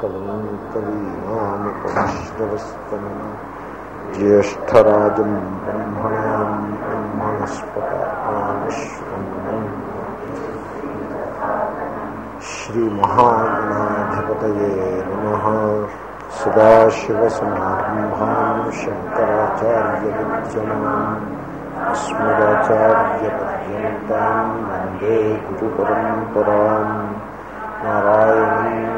कविम् कवीनामुपश्रवस्तमम् ज्येष्ठराजम् ब्रह्मणाम् ब्रह्मणस्पताश्वम् श्रीमहागणाधिपतये नमः सदाशिवसमारम्भाम् शङ्कराचार्यविद्यमान् अस्मदाचार्यपर्यन्ताम् वन्दे गुरुपरम्पराम् नारायणम्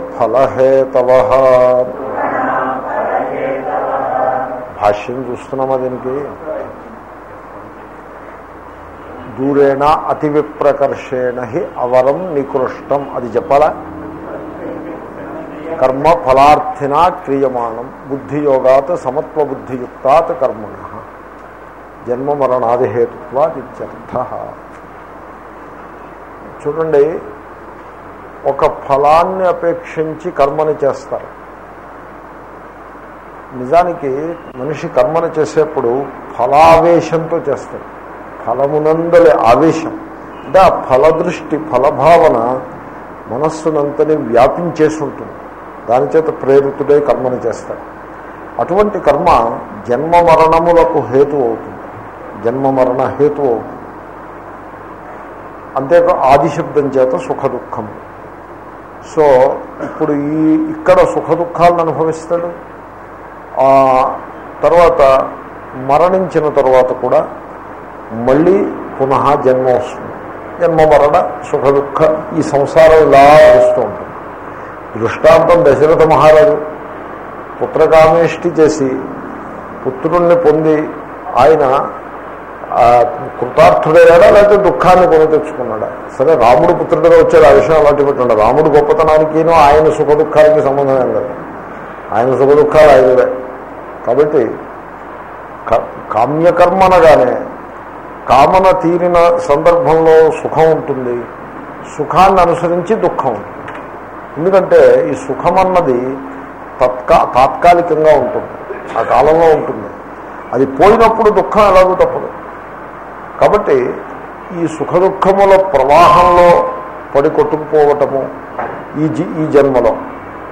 ఫలహేతవ భాష్యం చూస్తున్నామా దీనికి? దూరేణ అతి విప్రకర్షేణ హి అవరం నికృష్టం. అది చెప్పాలా? కర్మ ఫలార్థినా క్రియమాణం. బుద్ధియోగాత్ సమత్వ బుద్ధియుక్తాత్ కర్మణ. జన్మ మరణాది హేతుత్వాదిత్యర్థ. చూడండి ఒక ఫలాన్ని అపేక్షించి కర్మని చేస్తారు. నిజానికి మనిషి కర్మను చేసేప్పుడు ఫలావేశంతో చేస్తాడు. ఫలమునందలి ఆవేశం. అంటే ఆ ఫలదృష్టి ఫలభావన మనస్సునంతని వ్యాపించేసి ఉంటుంది దాని చేత ప్రేరితుడై కర్మను చేస్తాడు. అటువంటి కర్మ జన్మ మరణములకు హేతు అవుతుంది. జన్మ మరణ హేతు అవుతుంది. అంతేకా ఆదిశబ్దం చేత సుఖ దుఃఖం సో ఇప్పుడు ఈ ఇక్కడ సుఖ దుఃఖాలను అనుభవిస్తాడు తర్వాత మరణించిన తర్వాత కూడా మళ్ళీ పునః జన్మ వస్తుంది. జన్మ మరణ సుఖ దుఃఖ ఈ సంసారం ఇలా వస్తూ ఉంటుంది. దృష్టాంతం దశరథ మహారాజు పుత్రకామేష్టి చేసి పుత్రుణ్ణి పొంది ఆయన కృతార్థుడయ్యాడా లేకపోతే దుఃఖాన్ని కొని తెచ్చుకున్నాడా? సరే రాముడు పుత్రుడుగా వచ్చాడు ఆ విషయం అలాంటి పెట్టండి రాముడు గొప్పతనానికినో ఆయన సుఖ దుఃఖాలకి సంబంధం ఏం లేదు. ఆయన సుఖ దుఃఖాలు ఆయనవే కాబట్టి కామ్యకర్మనగానే కామన తీరిన సందర్భంలో సుఖం ఉంటుంది. సుఖాన్ని అనుసరించి దుఃఖం ఉంటుంది. ఎందుకంటే ఈ సుఖం అన్నది తత్కా తాత్కాలికంగా ఉంటుంది. ఆ కాలంలో ఉంటుంది. అది పోయినప్పుడు దుఃఖం ఎలాగో తప్పదు. కాబట్టి ఈ సుఖ దుఃఖముల ప్రవాహంలో పడి కొట్టుకుపోవటము ఈ జి ఈ జన్మలో.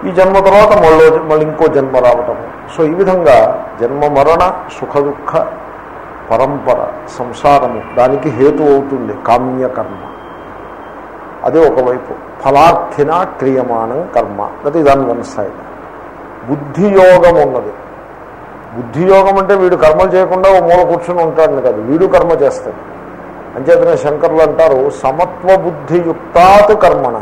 ఈ జన్మ తర్వాత మళ్ళీ మళ్ళీ ఇంకో జన్మ రావటము. సో ఈ విధంగా జన్మ మరణ సుఖ దుఃఖ పరంపర సంసారము దానికి హేతు అవుతుంది కామ్యకర్మ అదే ఒకవైపు. ఫలార్థిన క్రియమాణం కర్మ. That is on one side. బుద్ధియోగం ఉన్నది. బుద్ధియోగం అంటే వీడు కర్మలు చేయకుండా ఓ మూల కూర్చుని ఉంటాడని కాదు వీడు కర్మ చేస్తాడు. అంచేతనే శంకర్లు అంటారు సమత్వ బుద్ధియుక్తాత్ కర్మణ.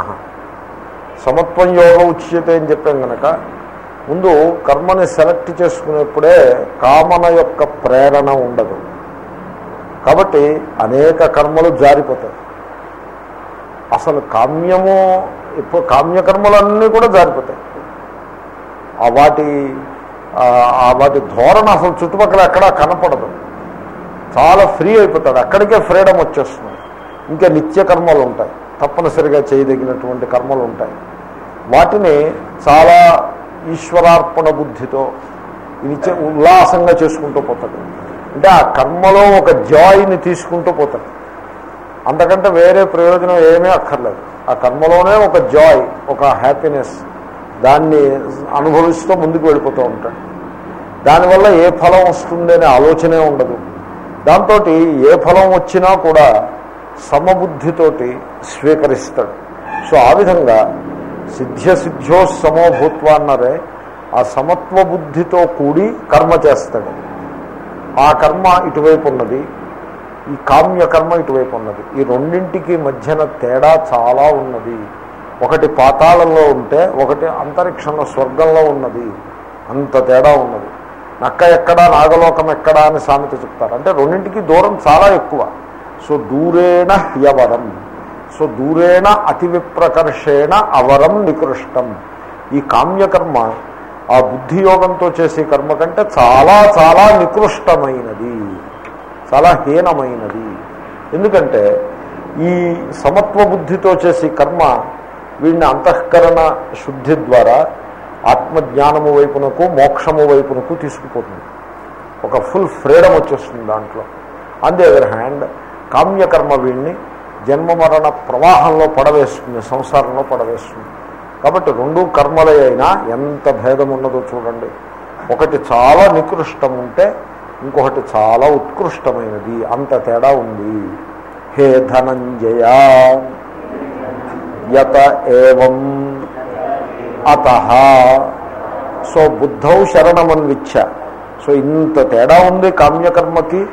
సమత్వం యోగ ఉచ్యతే అని చెప్పాం కనుక ముందు కర్మని సెలెక్ట్ చేసుకునేప్పుడే కామన యొక్క ప్రేరణ ఉండదు. కాబట్టి అనేక కర్మలు జారిపోతాయి. అసలు కామ్యము ఇప్పుడు కామ్యకర్మలన్నీ కూడా జారిపోతాయి. వాటి వాటి ధోరణ అసలు చుట్టుపక్కల ఎక్కడా కనపడదు. చాలా ఫ్రీ అయిపోతాడు. అక్కడికే ఫ్రీడమ్ వచ్చేస్తుంది. ఇంకా నిత్య కర్మలు ఉంటాయి. తప్పనిసరిగా చేయదగినటువంటి కర్మలు ఉంటాయి. వాటిని చాలా ఈశ్వరార్పణ బుద్ధితో నిత్య ఉల్లాసంగా చేసుకుంటూ పోతాడు. అంటే ఆ కర్మలో ఒక జాయిని తీసుకుంటూ పోతాడు. అంతకంటే వేరే ప్రయోజనం ఏమీ అక్కర్లేదు. ఆ కర్మలోనే ఒక జాయ్ ఒక హ్యాపీనెస్ దాన్ని అనుభవిస్తూ ముందుకు వెళ్ళిపోతూ ఉంటాడు. దానివల్ల ఏ ఫలం వస్తుంది అనే ఆలోచనే ఉండదు. దాంతో ఏ ఫలం వచ్చినా కూడా సమబుద్ధితోటి స్వీకరిస్తాడు. సో ఆ విధంగా సిద్ధ్య సిద్ధ్యో సమోభూత్వ అన్నారే ఆ సమత్వ బుద్ధితో కూడి కర్మ చేస్తాడు. ఆ కర్మ ఇటువైపు ఉన్నది ఈ కామ్య కర్మ ఇటువైపు ఉన్నది. ఈ రెండింటికి మధ్యన తేడా చాలా ఉన్నది. ఒకటి పాతాళంలో ఉంటే ఒకటి అంతరిక్షంలో స్వర్గంలో ఉన్నది. అంత తేడా ఉన్నది. నక్క ఎక్కడా నాగలోకం ఎక్కడా అని సామెత చెప్తారు. అంటే రెండింటికి దూరం చాలా ఎక్కువ. సో దూరేణ హ్యవరం. సో దూరేణ అతి విప్రకర్షేణ అవరం నికృష్టం. ఈ కామ్యకర్మ ఆ బుద్ధియోగంతో చేసే కర్మ కంటే చాలా చాలా నికృష్టమైనది. చాలా హీనమైనది. ఎందుకంటే ఈ సమత్వ బుద్ధితో చేసే కర్మ వీడిని అంతఃకరణ శుద్ధి ద్వారా ఆత్మజ్ఞానము వైపునకు మోక్షము వైపునకు తీసుకుపోతుంది. ఒక ఫుల్ ఫ్రీడమ్ వచ్చేస్తుంది దాంట్లో. ఆన్ ది అదర్ హ్యాండ్ కామ్యకర్మ వీడిని జన్మ మరణ ప్రవాహంలో పడవేస్తుంది సంసారంలో పడవేస్తుంది. కాబట్టి రెండు కర్మలే అయినా ఎంత భేదం ఉన్నదో చూడండి. ఒకటి చాలా నికృష్టం ఉంటే ఇంకొకటి చాలా ఉత్కృష్టమైనది. అంత తేడా ఉంది. హే ధనంజయ. యత ఏవం అత. సో బుద్ధౌ శరణమన్విచ్చ సో ఇంత తేడా ఉంది కామ్యకర్మకి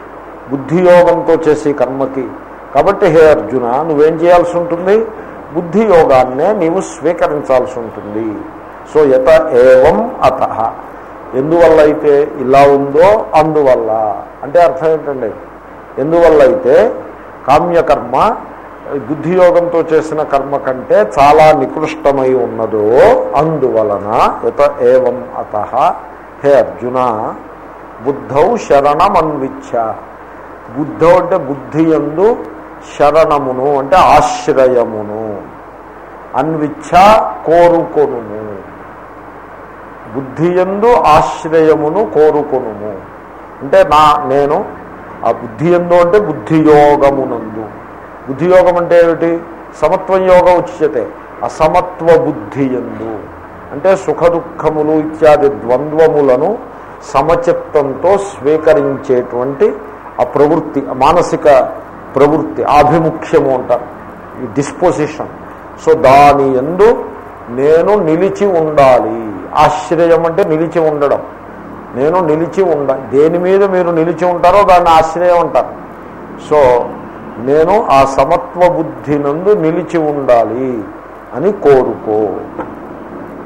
బుద్ధియోగంతో చేసే కర్మకి. కాబట్టి హే అర్జున నువ్వేం చేయాల్సి ఉంటుంది? బుద్ధి యోగాన్నే నీవు స్వీకరించాల్సి ఉంటుంది. సో యత ఏవం అత. ఎందువల్ల అయితే ఇలా ఉందో అందువల్ల. అంటే అర్థం ఏంటండి? ఎందువల్ల అయితే కామ్యకర్మ బుద్ధియోగంతో చేసిన కర్మ కంటే చాలా నికృష్టమై ఉన్నదో అందువలన యత ఏవం అత హే అర్జున బుద్ధౌ శరణమన్విచ్ఛ. బుద్ధ అంటే బుద్ధి ఎందు శరణమును అంటే ఆశ్రయమును. అన్విచ్ఛ కోరుకొనుము. బుద్ధి ఎందు ఆశ్రయమును కోరుకొనుము. అంటే నా నేను ఆ బుద్ధి ఎందు అంటే బుద్ధియోగమునందు. బుద్ధియోగం అంటే ఏమిటి? సమత్వం యోగం ఉచ్యతే. అసమత్వ బుద్ధి ఎందు అంటే సుఖ దుఃఖములు ఇత్యాది ద్వంద్వములను సమచిత్తంతో స్వీకరించేటువంటి ఆ ప్రవృత్తి మానసిక ప్రవృత్తి ఆభిముఖ్యము అంటారు ఈ డిస్పోజిషన్ సో దాని ఎందు నేను నిలిచి ఉండాలి. ఆశ్రయం అంటే నిలిచి ఉండడం. నేను నిలిచి ఉండ దేని మీద మీరు నిలిచి ఉంటారో దాన్ని ఆశ్రయం అంటారు. సో నేను ఆ సమత్వ బుద్ధి నందు నిలిచి ఉండాలి అని కోరుకో.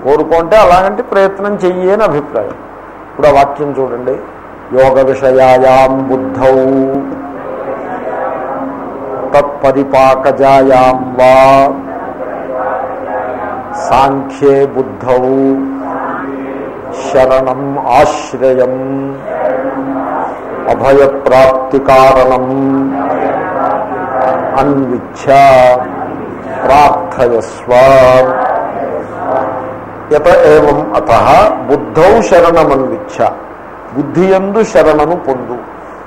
కోరుకో అంటే అలాగంటే ప్రయత్నం చెయ్యి అని అభిప్రాయం. ఇప్పుడు ఆ వాక్యం చూడండి. యోగ విషయాయాం బుద్ధౌ. తత్పరిపాకజాయాం వా. సాంఖ్యే బుద్ధౌ. శరణం ఆశ్రయం. అభయప్రాప్తి కారణం. అన్విచ్ఛ ప్రార్థయస్వ. యత ఏవం అత బుద్ధౌ శరణమన్విచ్ఛ. బుద్ధియందు శరణను పొందు.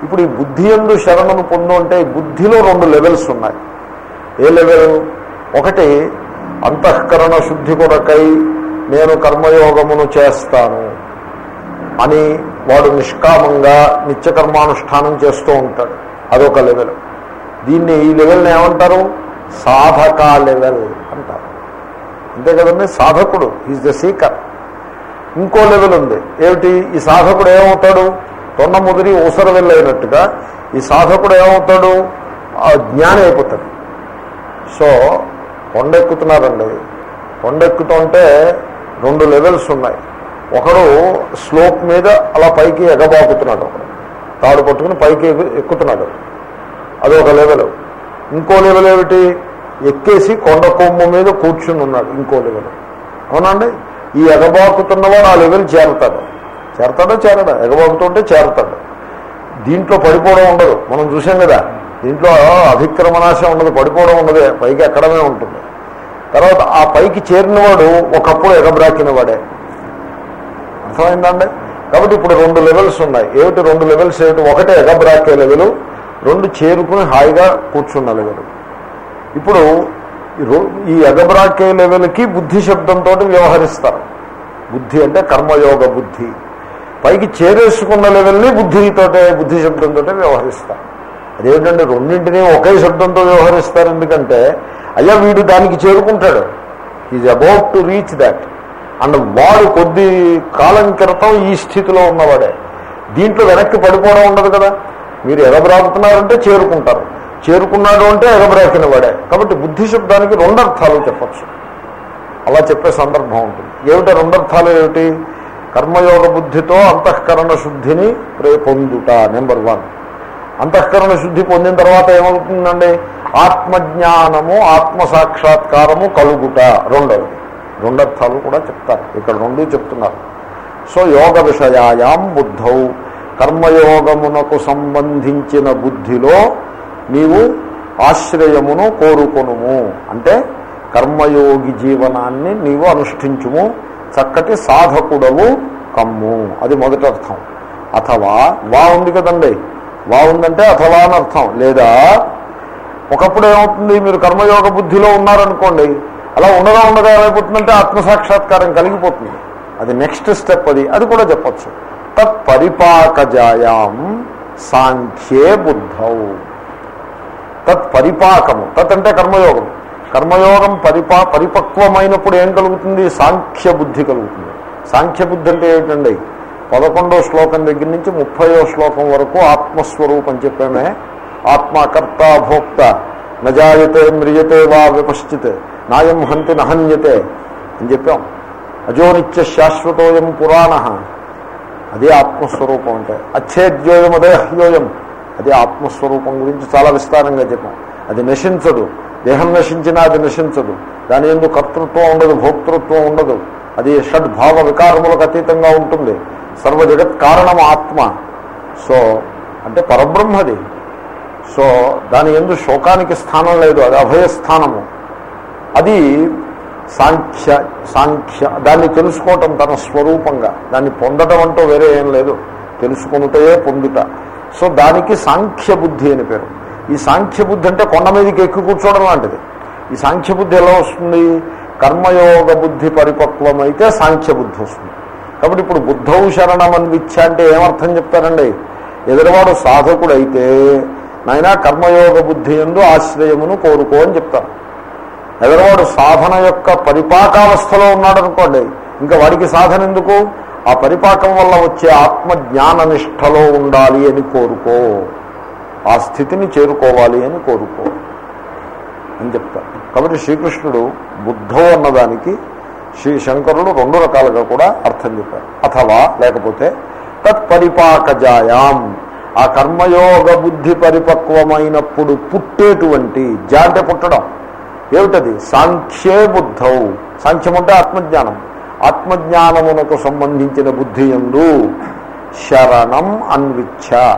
ఇప్పుడు ఈ బుద్ధియందు శరణను పొందు అంటే బుద్ధిలో రెండు లెవెల్స్ ఉన్నాయి. ఏ లెవెల్? ఒకటి అంతఃకరణ శుద్ధి కొరకై నేను కర్మయోగమును చేస్తాను అని వాడు నిష్కామంగా నిత్యకర్మానుష్ఠానం చేస్తూ ఉంటాడు. అదొక లెవెల్. దీన్ని ఈ లెవెల్ని ఏమంటారు? సాధక లెవెల్ అంటారు. అంతే కదండి? సాధకుడు ఈజ్ ద సీకర్ ఇంకో లెవెల్ ఉంది. ఏమిటి? ఈ సాధకుడు ఏమవుతాడు? తొండ ముదిరి ఊసర వెళ్ళైనట్టుగా ఈ సాధకుడు ఏమవుతాడు? ఆ అయిపోతాడు. సో కొండెక్కుతున్నారండి. కొండెక్కుతుంటే రెండు లెవెల్స్ ఉన్నాయి. ఒకడు స్లోప్ మీద అలా పైకి ఎగబాకుతున్నాడు. తాడు పట్టుకుని పైకి ఎక్కుతున్నాడు. అదొక లెవెల్ ఇంకో లెవెల్ ఏమిటి? ఎక్కేసి కొండ కొమ్ము మీద కూర్చుని ఉన్నాడు ఇంకో లెవెల్ అవునండి ఈ ఎగబాకుతున్నవాడు ఆ లెవెల్ చేరతాడు. చేరతాడా? చేరడా? ఎగబాకుతుంటే చేరతాడు. దీంట్లో పడిపోవడం ఉండదు. మనం చూసాం కదా దీంట్లో అధిక్రమనాశం ఉండదు పడిపోవడం ఉండదు పైకి ఎక్కడమే ఉంటుంది. తర్వాత ఆ పైకి చేరినవాడు ఒకప్పుడు ఎగబ్రాకిన వాడే అర్థమైందండి కాబట్టి ఇప్పుడు రెండు లెవెల్స్ ఉన్నాయి. ఏమిటి రెండు లెవెల్స్ ఏమిటి? ఒకటే ఎగబ్రాకే లెవెలు రెండు చేరుకుని హాయిగా కూర్చున్న ఇప్పుడు ఈ ఈ ఎగబ్రాకే లెవెల్కి బుద్ధి శబ్దంతో వ్యవహరిస్తారు. బుద్ధి అంటే కర్మయోగ బుద్ధి. పైకి చేరేసుకున్న లెవెల్ని బుద్ధితోటే బుద్ధి శబ్దంతో వ్యవహరిస్తారు. అదేంటంటే రెండింటినీ ఒకే శబ్దంతో వ్యవహరిస్తారు ఎందుకంటే అయ్యా వీడు దానికి చేరుకుంటాడు. Is about to reach that and వాడు కొద్ది కాలం క్రితం ఈ స్థితిలో ఉన్నవాడే. దీంట్లో వెనక్కి పడిపోవడం ఉండదు కదా. మీరు ఎగబ్రాకుతున్నారంటే చేరుకుంటారు. చేరుకున్నాడు అంటే ఎగబ్రాకిన వాడే. కాబట్టి బుద్ధి శబ్దానికి రెండు అర్థాలు చెప్పచ్చు. అలా చెప్పే సందర్భం ఉంటుంది. ఏమిటి రెండర్థాలు ఏమిటి? కర్మయోగ బుద్ధితో అంతఃకరణ శుద్ధిని ప్రే పొందుట నెంబర్ వన్. అంతఃకరణ శుద్ధి పొందిన తర్వాత ఏమవుతుందండి? ఆత్మజ్ఞానము ఆత్మ సాక్షాత్కారము కలుగుట. రెండవది. రెండర్థాలు కూడా చెప్తారు. ఇక్కడ రెండు చెప్తున్నారు. సో యోగ విషయాయాం బుద్ధౌ. కర్మయోగమునకు సంబంధించిన బుద్ధిలో నీవు ఆశ్రయమును కోరుకొనుము. అంటే కర్మయోగి జీవనాన్ని నీవు అనుష్ఠించుము. చక్కటి సాధకుడవు కమ్ము. అది మొదటి అర్థం. అథవా వా ఉంది కదండి. వా ఉందంటే అథవా అని అర్థం. లేదా ఒకప్పుడు ఏమవుతుంది? మీరు కర్మయోగ బుద్ధిలో ఉన్నారనుకోండి. అలా ఉండగా ఉండగా ఏమైపోతుందంటే ఆత్మసాక్షాత్కారం కలిగిపోతుంది. అది నెక్స్ట్ స్టెప్ అది. అది కూడా చెప్పచ్చు. తత్పరిపాకజాయాం సాంఖ్యే బుద్ధౌ. తత్ పరిపాకము తత్ అంటే కర్మయోగం. కర్మయోగం పరిపా పరిపక్వమైనప్పుడు ఏం కలుగుతుంది? సాంఖ్య బుద్ధి కలుగుతుంది. సాంఖ్య బుద్ధి అంటే ఏమిటండి? పదకొండో శ్లోకం దగ్గర నుంచి ముప్పయో శ్లోకం వరకు ఆత్మస్వరూపం చెప్పామే. ఆత్మకర్త భోక్త. నజాయతే మ్రియతే వా విపశ్చిత్ నాయం హంతి నహన్యతే అని చెప్పాం. అజోనిత్య శాశ్వతోయం పురాణ. అదే ఆత్మస్వరూపం అంటే. అచ్చేద్యోయం అదే హ్యోయం అదే ఆత్మస్వరూపం గురించి చాలా విస్తారంగా చెప్పాం. అది నశించదు. దేహం నశించినా అది నశించదు. దాని ఎందు కర్తృత్వం ఉండదు భోక్తృత్వం ఉండదు. అది షడ్భావ వికారములకు అతీతంగా ఉంటుంది. సర్వ జగత్ కారణం ఆత్మ. సో అంటే పరబ్రహ్మది. సో దాని ఎందు శోకానికి స్థానం లేదు. అది అభయస్థానము. అది సాంఖ్య సాంఖ్య. దాన్ని తెలుసుకోవటం తన స్వరూపంగా. దాన్ని పొందడం అంటూ వేరే ఏం లేదు. తెలుసుకుంటే పొందుట. సో దానికి సాంఖ్య బుద్ధి అని పేరు. ఈ సాంఖ్య బుద్ధి అంటే కొండ మీదకి ఎక్కి కూర్చోవడం లాంటిది. ఈ సాంఖ్య బుద్ధి ఎలా వస్తుంది? కర్మయోగ బుద్ధి పరిపక్వమైతే సాంఖ్య బుద్ధి వస్తుంది. కాబట్టి ఇప్పుడు బుద్ధౌ శరణం అన్విచ్చ అంటే ఏమర్థం చెప్తారండి? ఎదురువాడు సాధకుడైతే నాయన కర్మయోగ బుద్ధి ఎందు ఆశ్రయమును కోరుకో అని చెప్తారు. ఎదరవాడు సాధన యొక్క పరిపాకావస్థలో ఉన్నాడనుకోండి ఇంకా వాడికి సాధన ఎందుకు? ఆ పరిపాకం వల్ల వచ్చే ఆత్మజ్ఞాన నిష్టలో ఉండాలి అని కోరుకో. ఆ స్థితిని చేరుకోవాలి అని కోరుకో. అని చెప్తారు కాబట్టి శ్రీకృష్ణుడు బుద్ధో అన్నదానికి శ్రీ శంకరుడు రెండు రకాలుగా కూడా అర్థం చెప్పారు. అథవా లేకపోతే తత్పరిపాకజాయాం. ఆ కర్మయోగ బుద్ధి పరిపక్వమైనప్పుడు పుట్టేటువంటి జా అంటే పుట్టడం. ఏమిటది? సాంఖ్యే బుద్ధౌ సాంఖ్యం అంటే ఆత్మజ్ఞానం. ఆత్మజ్ఞానమునకు సంబంధించిన బుద్ధి ఎందు శరణం అన్విచ్ఛ.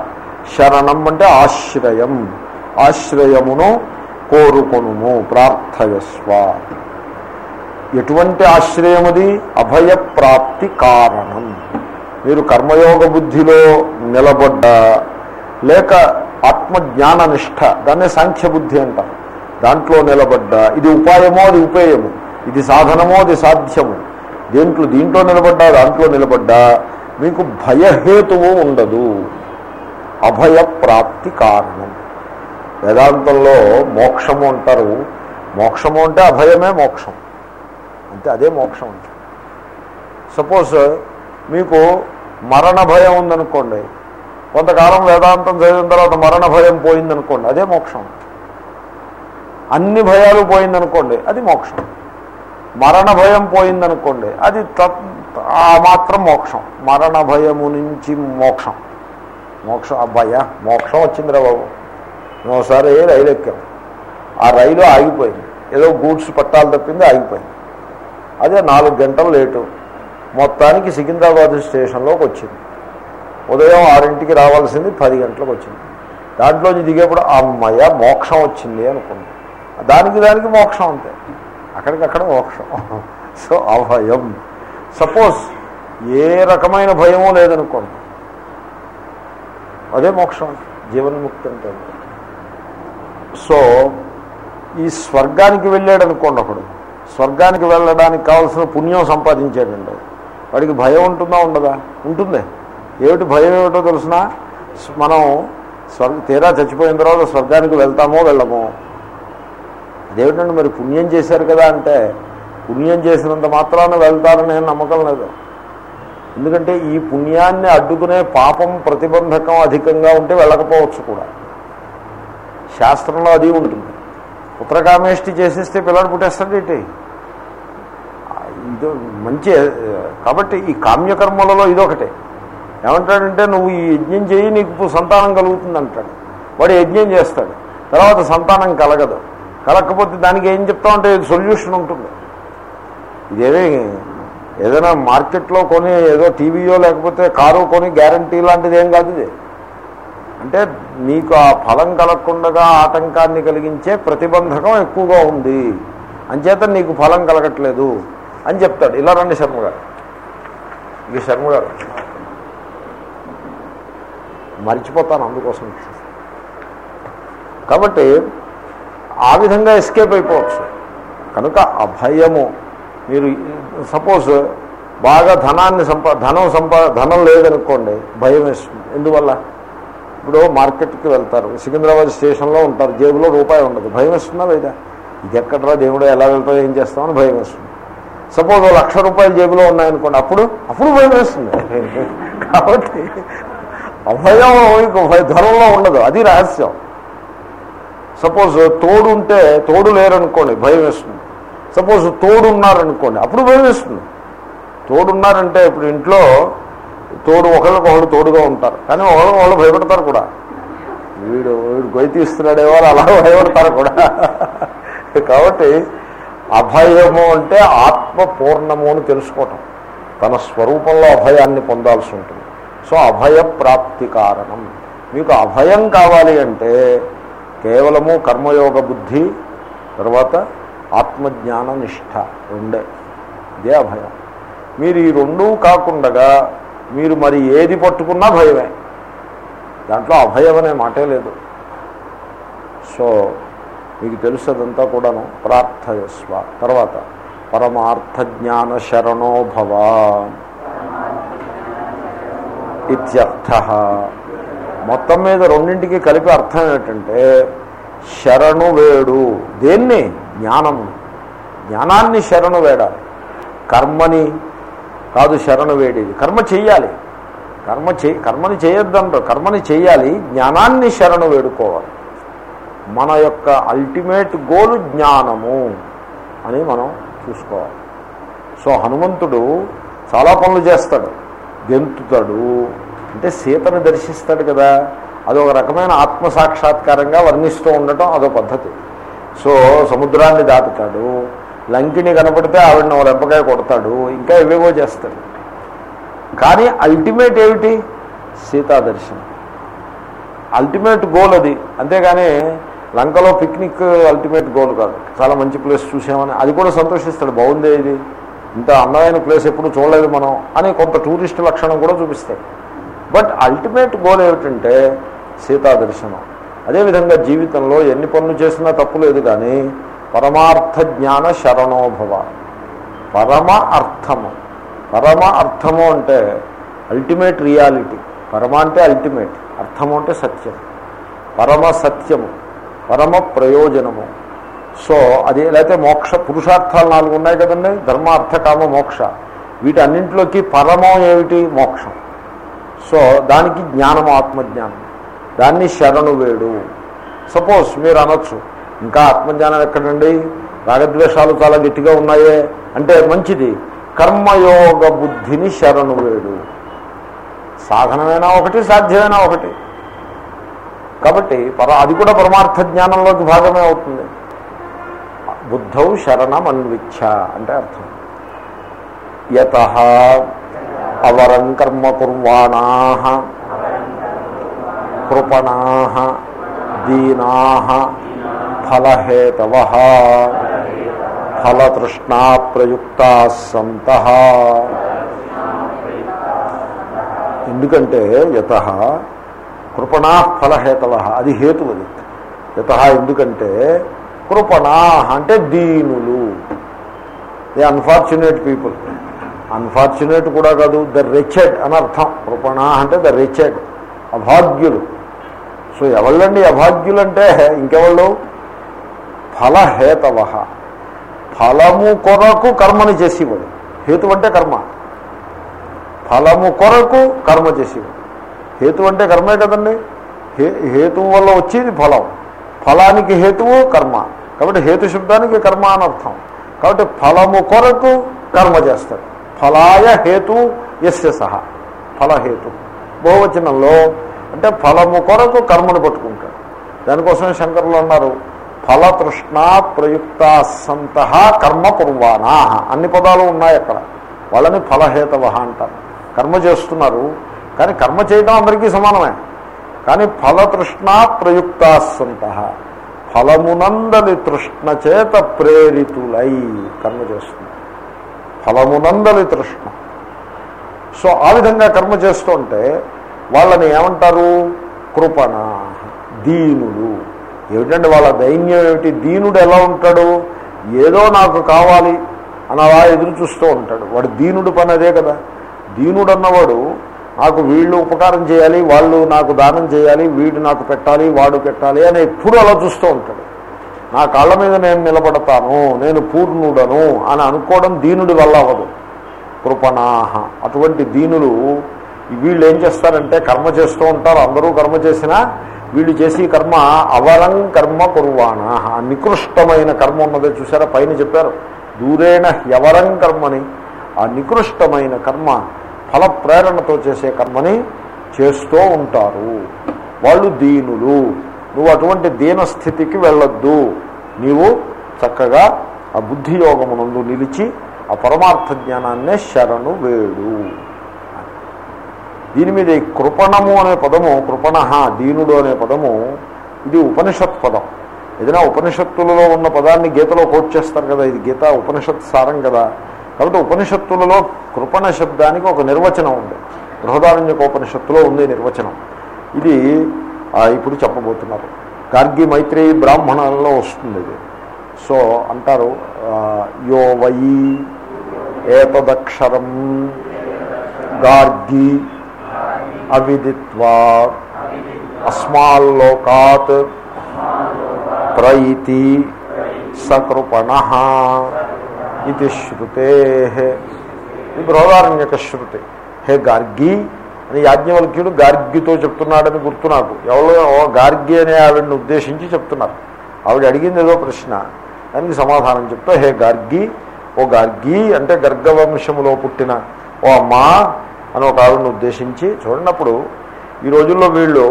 శరణం అంటే ఆశ్రయం. ఆశ్రయమును కోరుకొనుము ప్రార్థయస్వ. ఎటువంటి ఆశ్రయమది? అది అభయప్రాప్తి కారణం. మీరు కర్మయోగ బుద్ధిలో నిలబడ్డా లేక ఆత్మజ్ఞాన నిష్ఠ దాన్నే సాంఖ్య బుద్ధి అంటారు. దాంట్లో నిలబడ్డా. ఇది ఉపాయమో అది ఉపేయము. ఇది సాధనమో అది సాధ్యము. దేంట్లో దీంట్లో నిలబడ్డా దాంట్లో నిలబడ్డా. మీకు భయహేతువు ఉండదు. అభయ ప్రాప్తి కారణం. వేదాంతంలో మోక్షము అంటారు. మోక్షము అంటే అభయమే మోక్షం. అంటే అదే మోక్షం అంటే. సపోజ్ మీకు మరణ భయం ఉందనుకోండి. కొంతకాలం వేదాంతం చదివిన తర్వాత మరణ భయం పోయిందనుకోండి. అదే మోక్షం. అన్ని భయాలు పోయిందనుకోండి అది మోక్షం. మరణ భయం పోయిందనుకోండి అది తత్ ఆ మాత్రం మోక్షం. మరణ భయము నుంచి మోక్షం. మోక్షం అబ్బాయ్యా మోక్షం వచ్చిందిరా బాబు. మేము ఒకసారి రైలు ఎక్కాం ఆ రైలు ఆగిపోయింది. ఏదో గూడ్స్ పట్టాలు తప్పింది ఆగిపోయింది. అదే నాలుగు గంటలు లేటు. మొత్తానికి సికింద్రాబాద్ స్టేషన్లోకి వచ్చింది. ఉదయం ఆరింటికి రావాల్సింది పది గంటలకు వచ్చింది. దాంట్లోంచి దిగేప్పుడు అమ్మయ్య మోక్షం వచ్చింది అనుకున్నాం. దానికి దానికి మోక్షం అంతే. అక్కడికక్కడ మోక్షం. సో అభయం. సపోజ్ ఏ రకమైన భయమో లేదనుకోండి. అదే మోక్షం. జీవన్ముక్తి అంటే సో ఈ స్వర్గానికి వెళ్ళాడు అనుకోండి ఒకడు స్వర్గానికి వెళ్ళడానికి కావాల్సిన పుణ్యం సంపాదించాడండి. వాడికి భయం ఉంటుందా ఉండదా? ఉంటుంది. ఏమిటి భయం ఏమిటో తెలిసినా? మనం స్వర్గ తీరా చచ్చిపోయిన తర్వాత స్వర్గానికి వెళ్తామో వెళ్ళమో. అదేమిటండి మరి పుణ్యం చేశారు కదా అంటే పుణ్యం చేసినంత మాత్రాన వెళ్తారని నమ్మకం లేదు. ఎందుకంటే ఈ పుణ్యాన్ని అడ్డుకునే పాపం ప్రతిబంధకం అధికంగా ఉంటే వెళ్ళకపోవచ్చు కూడా. శాస్త్రంలో అది ఉంటుంది. పుత్రకామేష్టి చేసేస్తే పిల్లడు పుట్టేస్తాడు ఏంటి? ఇది మంచి కాబట్టి ఈ కామ్యకర్మలలో ఇదొకటే. ఏమంటాడంటే నువ్వు ఈ యజ్ఞం చేయి నీకు సంతానం కలుగుతుంది అంటాడు వాడు యజ్ఞం చేస్తాడు. తర్వాత సంతానం కలగదు. కలగకపోతే దానికి ఏం చెప్తామంటే సొల్యూషన్ ఉంటుంది. ఇదేమీ ఏదైనా మార్కెట్లో కొని ఏదో టీవీయో లేకపోతే కారు కొని గ్యారంటీ లాంటిది ఏం కాదు ఇది. అంటే నీకు ఆ ఫలం కలగకుండా ఆటంకాన్ని కలిగించే ప్రతిబంధకం ఎక్కువగా ఉంది. అంచేత నీకు ఫలం కలగట్లేదు అని చెప్తాడు. ఇలా రండి శర్మ గారు. ఇది శర్మ గారు. మర్చిపోతాను అందుకోసం. కాబట్టి ఆ విధంగా ఎస్కేప్ అయిపోవచ్చు. కనుక అభయము మీరు సపోజ్ బాగా ధనాన్ని సంపా ధనం సంపా ధనం లేదనుకోండి భయం వేస్తుంది. ఎందువల్ల? ఇప్పుడు మార్కెట్కి వెళ్తారు సికింద్రాబాద్ స్టేషన్లో ఉంటారు జేబులో రూపాయి ఉండదు. భయం వేస్తుందా లేదా? ఇది ఎక్కడరా దేవుడు ఎలా వెళ్తావు ఏం చేస్తామని భయం వేస్తుంది. సపోజ్ లక్ష రూపాయలు జేబులో ఉన్నాయనుకోండి అప్పుడు అప్పుడు భయం వేస్తుంది. కాబట్టి అభయం ఇంకో భయ- ధనంలో ఉండదు. అది రహస్యం. సపోజ్ తోడు ఉంటే తోడు లేరనుకోండి భయం వేస్తుంది. సపోజ్ తోడు ఉన్నారనుకోండి అప్పుడు భయం వేస్తుంది. తోడున్నారంటే ఇప్పుడు ఇంట్లో తోడు ఒకళ్ళకొకళ్ళు తోడుగా ఉంటారు. కానీ ఒకళ్ళకి వాళ్ళు భయపడతారు కూడా. వీడు వీడు గొయ్యి తీస్తున్నాడేమో అలా భయపడతారు కూడా. కాబట్టి అభయము అంటే ఆత్మ పూర్ణము అని తెలుసుకోవటం. తన స్వరూపంలో అభయాన్ని పొందాల్సి ఉంటుంది. సో అభయ ప్రాప్తి కారణం. మీకు అభయం కావాలి అంటే కేవలము కర్మయోగ బుద్ధి తర్వాత ఆత్మజ్ఞాన నిష్ఠ రెండే. ఇదే అభయం మీరు ఈ రెండూ కాకుండా మీరు మరి ఏది పట్టుకున్నా భయమే. దాంట్లో అభయం అనే మాటే లేదు. సో మీకు తెలుసు అదంతా కూడాను ప్రార్థయస్వ. తర్వాత పరమార్థ జ్ఞాన శరణోభవ ఇత్యర్థ. మొత్తం మీద రెండింటికి కలిపి అర్థం ఏంటంటే శరణు వేడు. దేన్ని? జ్ఞానము జ్ఞానాన్ని శరణు వేడాలి. కర్మని కాదు శరణు వేడేది. కర్మ చెయ్యాలి. కర్మ చే కర్మని చేయొద్దంటారు. కర్మని చేయాలి జ్ఞానాన్ని శరణు వేడుకోవాలి. మన యొక్క అల్టిమేట్ గోల్ జ్ఞానము అని మనం చూసుకోవాలి. సో హనుమంతుడు చాలా పనులు చేస్తాడు. గెంతుతాడు. అంటే సీతను దర్శిస్తాడు కదా అదొక రకమైన ఆత్మసాక్షాత్కారంగా వర్ణిస్తూ ఉండటం అదో పద్ధతి. సో సముద్రాన్ని దాటుతాడు లంకిని కనపడితే ఆవిడని ఒక లెంపకాయ కొడతాడు ఇంకా ఇవేవో చేస్తాడు. కానీ అల్టిమేట్ ఏమిటి? సీతా దర్శనం. అల్టిమేట్ గోల్ అది. అంతేగాని లంకలో పిక్నిక్ అల్టిమేట్ గోల్ కాదు. చాలా మంచి ప్లేస్ చూసామని. అది కూడా సంతోషిస్తాడు. బాగుందే ఇది. ఇంత అందమైన ప్లేస్ ఎప్పుడు చూడలేదు మనం అని కొంత టూరిస్ట్ లక్షణం కూడా చూపిస్తాడు. బట్ అల్టిమేట్ గోల్ ఏమిటంటే సీతా దర్శనం. అదేవిధంగా జీవితంలో ఎన్ని పనులు చేసినా తప్పు లేదు కానీ పరమార్థ జ్ఞాన శరణోభవ పరమ అర్థము. పరమ అర్థము అంటే అల్టిమేట్ రియాలిటీ. పరమ అంటే అల్టిమేట్. అర్థము అంటే సత్యం. పరమ సత్యము. పరమ ప్రయోజనము. సో అది లేకపోతే మోక్ష పురుషార్థాలు నాలుగు ఉన్నాయి కదండి. ధర్మార్థ కామ మోక్ష. వీటన్నింటిలోకి పరమం ఏమిటి? మోక్షం. సో దానికి జ్ఞానము ఆత్మజ్ఞానం. దాన్ని శరణు వేడు. సపోజ్ మీరు అనొచ్చు ఇంకా ఆత్మజ్ఞానం ఎక్కడండి? రాగద్వేషాలు చాలా గట్టిగా ఉన్నాయే అంటే మంచిది. కర్మయోగ బుద్ధిని శరణు వేడు. సాధనమైనా ఒకటి సాధ్యమైనా ఒకటి. కాబట్టి పర అది కూడా పరమార్థ జ్ఞానంలోకి భాగమే అవుతుంది. బుద్ధౌ శరణమన్విచ్ఛ అంటే అర్థం. యత అవరం కర్మ కుర్వాణా కృపణా దీనా ఫలహేతవ ఫలతృష్ణా ప్రయుక్త సంత. ఎందుకంటే యత కృపణా ఫలహేతవ అది హేతువది యత ఎందుకంటే కృపణా అంటే దీనులు. ది అన్ఫార్చునేట్ పీపుల్ అన్ఫార్చునేట్ కూడా కాదు ద రిచెడ్ అని అర్థం. కృపణా అంటే ద రిచెడ్ అభాగ్యులు సో ఎవళ్ళండి అభాగ్యులంటే? ఇంకెవళ్ళు? ఫలహేతవ ఫలము కొరకు కర్మని చేసేవాడు. హేతు అంటే కర్మ. ఫలము కొరకు కర్మ చేసేవాడు. హేతు అంటే కర్మే కదండి? హే హేతువు వల్ల వచ్చేది ఫలం. ఫలానికి హేతువు కర్మ. కాబట్టి హేతు శబ్దానికి కర్మ అని అర్థం. కాబట్టి ఫలము కొరకు కర్మ చేస్తాడు. ఫలాయ హేతు ఎస్య సహ. ఫలహేతు. బహువచనంలో అంటే ఫలము కొరకు కర్మను పట్టుకుంటాడు. దానికోసమే శంకరులు అన్నారు ఫలతృష్ణ ప్రయుక్త సంత కర్మ కుర్వాణా. అన్ని పదాలు ఉన్నాయి అక్కడ. వాళ్ళని ఫలహేతవ అంటారు. కర్మ చేస్తున్నారు కానీ కర్మ చేయడం అందరికీ సమానమే. కానీ ఫలతృష్ణ ప్రయుక్త సంత. ఫలమునందలి తృష్ణ చేత ప్రేరితులై కర్మ చేస్తున్నారు. ఫలమునందలి తృష్ణ. సో ఆ విధంగా కర్మ చేస్తుంటే వాళ్ళని ఏమంటారు? కృపణ దీనుడు ఏమిటంటే వాళ్ళ దైన్యం ఏమిటి? దీనుడు ఎలా ఉంటాడు? ఏదో నాకు కావాలి అని అలా ఎదురు చూస్తూ ఉంటాడు. వాడు దీనుడు పని అదే కదా. దీనుడు అన్నవాడు నాకు వీళ్ళు ఉపకారం చేయాలి వాళ్ళు నాకు దానం చేయాలి వీడు నాకు పెట్టాలి వాడు పెట్టాలి అని ఎప్పుడు అలా చూస్తూ ఉంటాడు. నా కాళ్ళ మీద నేను నిలబడతాను నేను పూర్ణుడను అని అనుకోవడం దీనుడి వల్ల అవ్వదు. కృపణాహ. అటువంటి దీనులు వీళ్ళు ఏం చేస్తారంటే కర్మ చేస్తూ ఉంటారు అందరూ కర్మ చేసినా వీళ్ళు చేసి కర్మ అవరం కర్మ కుర్వాణ నికృష్టమైన కర్మ ఉన్నదే చూసారా? పైన చెప్పారు. దూరేణ ఎవరం కర్మని. ఆ నికృష్టమైన కర్మ ఫల ప్రేరణతో చేసే కర్మని చేస్తూ ఉంటారు. వాళ్ళు దీనులు. నువ్వు అటువంటి దీనస్థితికి వెళ్ళొద్దు. నీవు చక్కగా ఆ బుద్ధి యోగమునందు నిలిచి ఆ పరమార్థ జ్ఞానాన్నే శరణు వేడు. దీని మీద ఈ కృపణము అనే పదము కృపణ దీనుడు అనే పదము ఇది ఉపనిషత్ పదం. ఏదైనా ఉపనిషత్తులలో ఉన్న పదాన్ని గీతలో కోట్ చేస్తారు కదా ఇది గీత ఉపనిషత్ సారం కదా. కాబట్టి ఉపనిషత్తులలో కృపణ శబ్దానికి ఒక నిర్వచనం ఉంది. బృహదారణ్యకోపనిషత్తులో ఉంది నిర్వచనం. ఇది ఇప్పుడు చెప్పబోతున్నారు. గార్గి మైత్రేయి బ్రాహ్మణంలో వస్తుంది ఇది. సో అంటారు యో వై ఏతదక్షరం గార్గి అవిదిత్వా అస్మాల్లోకాత్ ప్రైతి సకృపణ ఇది శృతే. ఇది బృహదారణ్యక శృతి. హే గార్గి అని యాజ్ఞవల్క్యుడు గార్గితో చెప్తున్నాడని గుర్తు నాకు. ఎవరో ఓ గార్గి అనే ఆవిడని ఉద్దేశించి చెప్తున్నారు. ఆవిడ అడిగింది ఏదో ప్రశ్న. దానికి సమాధానం చెప్తా హే గార్గి ఓ గార్గి అంటే గర్గవంశములో పుట్టిన ఓ అమ్మా అని ఒక ఆవిడని ఉద్దేశించి చూడనప్పుడు ఈ రోజుల్లో వీళ్ళు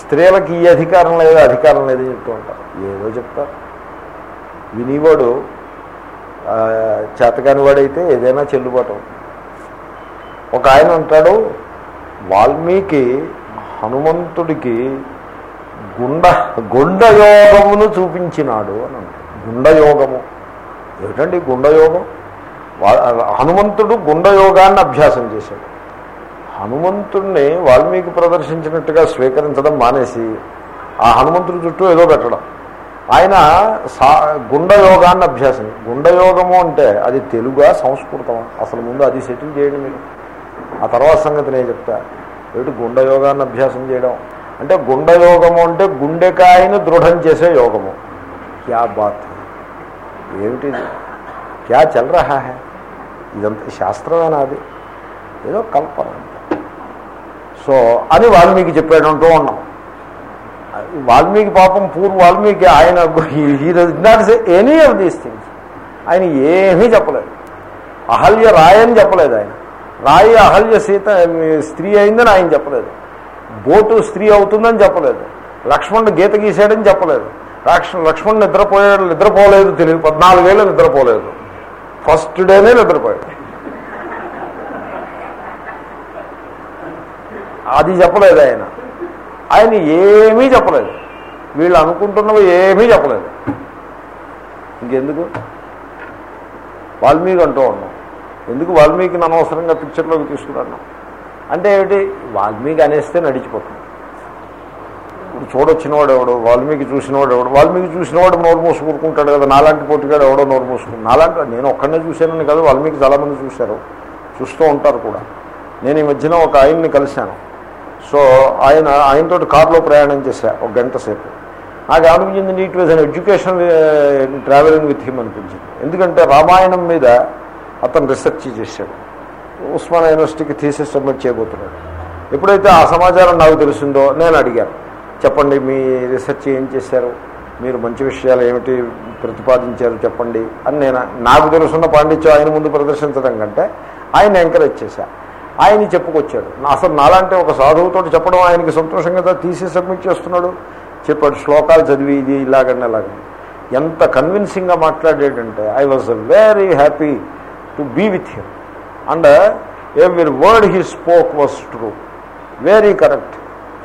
స్త్రీలకు ఈ అధికారం లేదు అధికారం లేదని చెప్తూ ఉంటారు. ఏదో చెప్తారు. వినివాడు చేతకాని వాడైతే ఏదైనా చెల్లుబాటు ఒక ఆయన ఉంటాడు వాల్మీకి హనుమంతుడికి గుండ గుండయోగమును చూపించినాడు అని అంటాడు గుండయోగము. ఏమిటండి గుండయోగం? హనుమంతుడు గుండయోగాన్ని అభ్యాసం చేశాడు. హనుమంతుడిని వాల్మీకి ప్రదర్శించినట్టుగా స్వీకరించడం మానేసి ఆ హనుమంతుడి చుట్టూ ఏదో పెట్టడం. ఆయన సా గుండయోగాన్ని అభ్యాసం గుండయోగము అంటే అది తెలుగా సంస్కృతమా? అసలు ముందు అది సెటిల్ చేయండి మీరు. ఆ తర్వాత సంగతి నేను చెప్తా. ఏమిటి గుండయోగాన్ని అభ్యాసం చేయడం? అంటే గుండయోగము అంటే గుండెకాయను దృఢం చేసే యోగము. క్యా బాత్? ఏమిటిది క్యా చల్ రహా ఇదంతా శాస్త్రమేనా ఏదో కల్పన సో అని వాల్మీకి చెప్పాడంటూ ఉన్నాం. వాల్మీకి పాపం పూర్వ వాల్మీకి ఆయన he not say any of these things ఆయన ఏమీ చెప్పలేదు. అహల్య రాయని చెప్పలేదు ఆయన. రాయి అహల్య సీత స్త్రీ అయిందని ఆయన చెప్పలేదు. బోటు స్త్రీ అవుతుందని చెప్పలేదు. లక్ష్మణుడు గీత గీసాడని చెప్పలేదు. లక్ష్మణ్ నిద్రపోయాడు నిద్రపోలేదు తెలియదు. పద్నాలుగేళ్ళు నిద్రపోలేదు. ఫస్ట్ డేనే నిద్రపోయాడు. అది చెప్పలేదు ఆయన. ఆయన ఏమీ చెప్పలేదు. వీళ్ళు అనుకుంటున్నవి ఏమీ చెప్పలేదు. ఇంకెందుకు? వాల్మీకి అంటూ ఉన్నాం. ఎందుకు వాల్మీకిని అనవసరంగా పిక్చర్లోకి తీసుకురాను? అంటే ఏమిటి? వాల్మీకి అనేస్తే నడిచిపోతుంది. ఇప్పుడు చూడొచ్చినవాడు ఎవడు వాల్మీకి చూసినవాడు ఎవడు వాల్మీకి చూసినవాడు నోరు మూసుకుంటాడు కదా నాలాంటి పోటీగాడు ఎవడో నోరు మూసుకుంటాడు. నాలాంటి నేను ఒక్కడనే చూశానని కాదు వాల్మీకి చాలామంది చూశారు. చూస్తూ ఉంటారు కూడా. నేను ఈ మధ్యన ఒక ఆయన్ని కలిశాను. సో ఆయన ఆయనతో కారులో ప్రయాణం చేశా ఒక గంట సేపు. నాకు అనిపించింది it was an education travelling with him అనిపించింది. ఎందుకంటే రామాయణం మీద అతను రీసెర్చ్ చేశాడు. ఉస్మాన్ యూనివర్సిటీకి థీసెస్ సబ్మిట్ చేయబోతున్నాడు. ఎప్పుడైతే ఆ సమాచారం నాకు తెలిసిందో నేను అడిగాను. చెప్పండి మీ రీసెర్చ్ ఏం చేశారు? మీరు మంచి విషయాలు ఏమిటి ప్రతిపాదించారు చెప్పండి అని నేను నాకు తెలుసున్న పాండిత్యం ఆయన ముందు ప్రదర్శించడం కంటే ఆయన ఎంకరేజ్ చేశా. ఆయన చెప్పుకొచ్చాడు. నా- అసలు నాలాంటి ఒక సాధువుతో చెప్పడం ఆయనకి సంతోషం కదా? తీసి సబ్మిట్ చేస్తున్నాడు. చెప్పాడు శ్లోకాలు చదివి ఇది ఇలాగండి అలాగండి ఎంత కన్విన్సింగ్గా మాట్లాడాడంటే I was very happy to be with him and every word he spoke was true very correct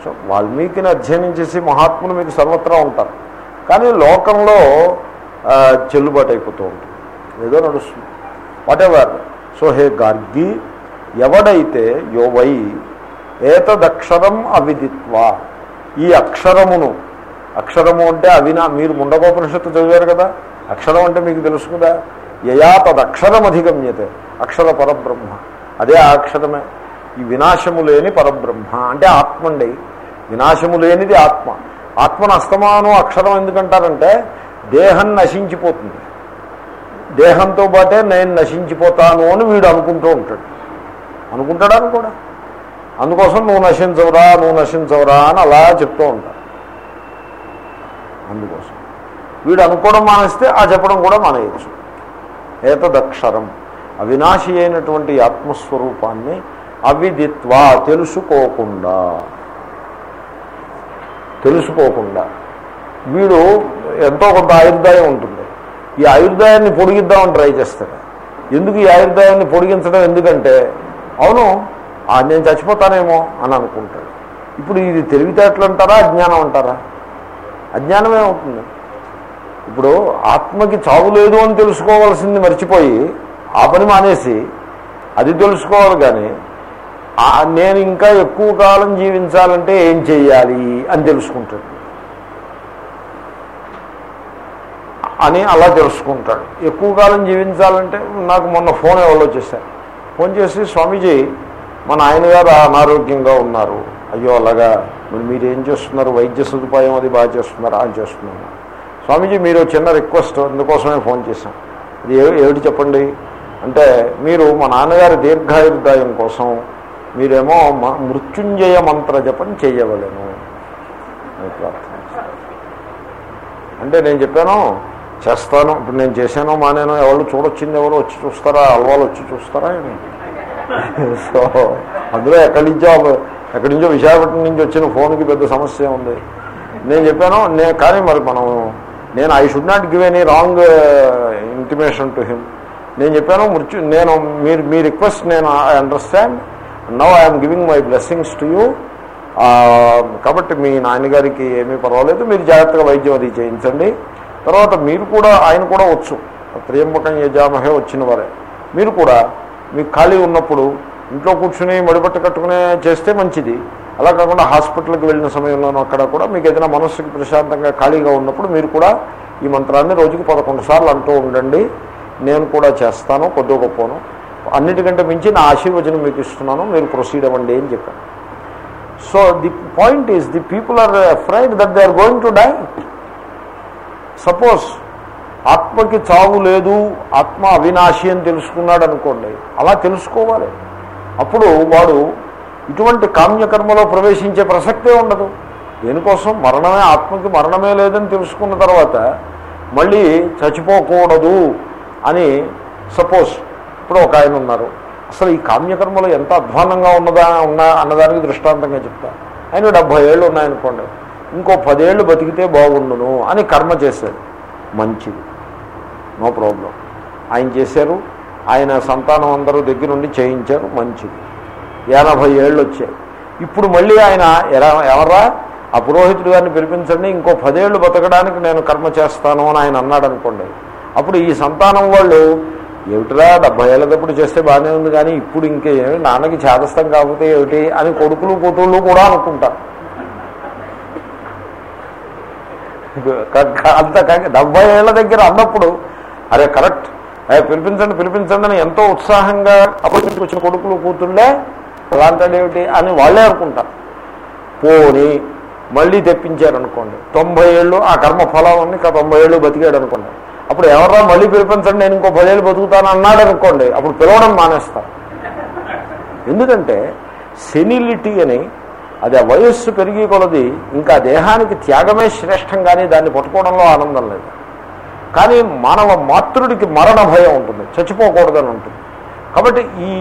so వాల్మీకిని అధ్యయనం చేసి మహాత్ములు మీకు సర్వత్రా ఉంటారు కానీ లోకంలో చెల్లుబాటు అయిపోతూ ఉంటుంది ఏదో నడుస్తుంది వాటెవర్ ఎవర్ సో హే గార్గి ఎవడైతే యోవై ఏతదక్షరం అవిదిత్వ ఈ అక్షరమును అక్షరము అంటే అవినా మీరు ముండకోపనిషత్తు చదివారు కదా అక్షరం అంటే మీకు తెలుసు కదా యయా తదక్షరం అధిగమ్యతే అక్షర పరబ్రహ్మ. అదే ఆ అక్షరమే. ఈ వినాశము లేని పరబ్రహ్మ. అంటే ఆత్మ అండి వినాశము లేనిది ఆత్మ. ఆత్మను అస్తమానం అక్షరం ఎందుకంటారంటే దేహం నశించిపోతుంది. దేహంతో పాటే నేను నశించిపోతాను అని వీడు అనుకుంటూ ఉంటాడు. అనుకుంటాడా కూడా. అందుకోసం నువ్వు నశించవరా నువ్వు నశించవరా అని అలా చెప్తూ ఉంటాడు. అందుకోసం. వీడు అనుకోవడం మానేస్తే ఆ చెప్పడం కూడా మానేయచ్చు. ఏతదక్షరం అవినాశి అయినటువంటి ఆత్మస్వరూపాన్ని అవిదిత్వ తెలుసుకోకుండా. తెలుసుకోకుండా. వీడు ఎంతో కొంత ఆయుర్దాయం ఉంటుంది. ఈ ఆయుర్దాయాన్ని పొడిగిద్దామని ట్రై చేస్తాడు. ఎందుకు ఈ ఆయుర్దాయాన్ని పొడిగించడం? ఎందుకంటే అవును నేను చచ్చిపోతానేమో అని అనుకుంటాడు. ఇప్పుడు ఇది తెలివితేటలు అంటారా అజ్ఞానం అంటారా? అజ్ఞానమే అవుతుంది. ఇప్పుడు ఆత్మకి చావు లేదు అని తెలుసుకోవాల్సింది మర్చిపోయి ఆ పని మానేసి అది తెలుసుకోవాలి కానీ నేను ఇంకా ఎక్కువ కాలం జీవించాలంటే ఏం చెయ్యాలి అని తెలుసుకుంటాడు. అని అలా తెలుసుకుంటాడు. ఎక్కువ కాలం జీవించాలంటే నాకు మొన్న ఫోన్ ఎవరో చేశారు. ఫోన్ చేసి స్వామీజీ మా నాయనగారు అనారోగ్యంగా ఉన్నారు. అయ్యో అలాగా. మరి మీరు ఏం చేస్తున్నారు? వైద్య సదుపాయం అది బాగా చేస్తున్నారా? అని చేస్తున్నాను. స్వామీజీ మీరు చిన్న రిక్వెస్ట్ అందుకోసమే ఫోన్ చేశాం. ఇది ఏమిటి చెప్పండి? అంటే మీరు మా నాన్నగారి దీర్ఘాయుర్దాయం కోసం మీరేమో మ- మృత్యుంజయ మంత్ర జపం చేయవలేను. ప్రార్థన అంటే నేను చెప్పాను చేస్తాను. ఇప్పుడు నేను చేశానో మానేనో ఎవరు చూడొచ్చింది ఎవరు వచ్చి చూస్తారా? అలవాళ్ళు వచ్చి చూస్తారా సో అందులో ఎక్కడి నుంచో ఎక్కడి నుంచో విశాఖపట్నం నుంచి వచ్చిన ఫోన్కి పెద్ద సమస్య ఉంది. నేను చెప్పాను నేను కానీ మరి మనం నేను I should not give any wrong intimation to him నేను చెప్పాను మృత్యు నేను మీరు మీ రిక్వెస్ట్ నేను I understand now I'm giving my blessings to you కాబట్టి మీ నాన్నగారికి ఏమీ పర్వాలేదు. మీరు జాగ్రత్తగా వైద్యం అది చేయించండి. తర్వాత మీరు కూడా ఆయన కూడా వచ్చు. ప్రియంబకం యజామహే వచ్చిన వారే. మీరు కూడా మీకు ఖాళీ ఉన్నప్పుడు ఇంట్లో కూర్చుని మడిబట్ట కట్టుకునే చేస్తే మంచిది. అలా కాకుండా హాస్పిటల్కి వెళ్ళిన సమయంలోనూ అక్కడ కూడా మీకు ఏదైనా మనస్సుకి ప్రశాంతంగా ఖాళీగా ఉన్నప్పుడు మీరు కూడా ఈ మంత్రాన్ని రోజుకి పదకొండు సార్లు అంటూ ఉండండి. నేను కూడా చేస్తాను కొద్ది గొప్పను అన్నిటికంటే మించి నా ఆశీర్వచనం మీకు ఇస్తున్నాను మీరు ప్రొసీడ్ అవ్వండి అని చెప్పాను. So the point is the people are afraid that they are going to die. Suppose ఆత్మకి చావు లేదు ఆత్మ అవినాశి అని తెలుసుకున్నాడు అనుకోండి అలా తెలుసుకోవాలి. అప్పుడు వాడు ఇటువంటి కామ్యకర్మలో ప్రవేశించే ప్రసక్తే ఉండదు. దేనికోసం? మరణమే ఆత్మకి మరణమే లేదని తెలుసుకున్న తర్వాత మళ్ళీ చచ్చిపోకూడదు అని సపోజ్ ఇప్పుడు ఒక ఆయన ఉన్నారు. అసలు ఈ కామ్యకర్మలు ఎంత అధ్వానంగా ఉన్నదా ఉన్నా అన్నదానికి దృష్టాంతంగా చెప్తా. ఆయన డెబ్భై ఏళ్ళు ఉన్నాయనుకోండి. ఇంకో పదేళ్ళు బతికితే బాగుండును అని కర్మ చేశారు మంచిది. No problem. ఆయన చేశారు. ఆయన సంతానం అందరూ దగ్గరుండి చేయించారు. మంచిది. ఎనభై ఏళ్ళు వచ్చాయి ఇప్పుడు మళ్ళీ ఆయన ఎరా ఎవరా ఆ పురోహితుడు గారిని పిలిపించండి ఇంకో పదేళ్ళు బతకడానికి నేను కర్మ చేస్తాను అని ఆయన అన్నాడు అనుకోండి అప్పుడు ఈ సంతానం వాళ్ళు ఏమిటిరా డెబ్బై ఏళ్ళదప్పుడు చేస్తే బాగానే ఉంది కానీ ఇప్పుడు ఇంకేమి నాన్నకి చేదస్తం కాకపోతే ఏమిటి? అని కొడుకులు కూతుళ్ళు కూడా అనుకుంటారు. అంత డెబ్బై ఏళ్ళ దగ్గర అన్నప్పుడు అరే కరెక్ట్. అదే పిలిపించండి పిలిపించండి అని ఎంతో ఉత్సాహంగా అప్పటికి వచ్చిన కొడుకులు కూతుళ్ళే అలాంటిదేమిటి అని వాళ్ళే అనుకుంటారు. పోని మళ్ళీ తెప్పించారనుకోండి తొంభై ఏళ్ళు ఆ కర్మ ఫలాన్ని ఇంకా తొంభై ఏళ్ళు బతికాడు అనుకోండి అప్పుడు ఎవరా మళ్ళీ పిలిపించండి నేను ఇంకో పదేళ్ళు బతుకుతాను అన్నాడు అనుకోండి అప్పుడు పిలవడం మానేస్తారు. ఎందుకంటే సెనిలిటీ అని అది ఆ వయస్సు పెరిగి కొలది ఇంకా దేహానికి త్యాగమే శ్రేష్టం కానీ దాన్ని పట్టుకోవడంలో ఆనందం లేదు. కానీ మానవ మాతృడికి మరణ భయం ఉంటుంది చచ్చిపోకూడదని ఉంటుంది. కాబట్టి ఈ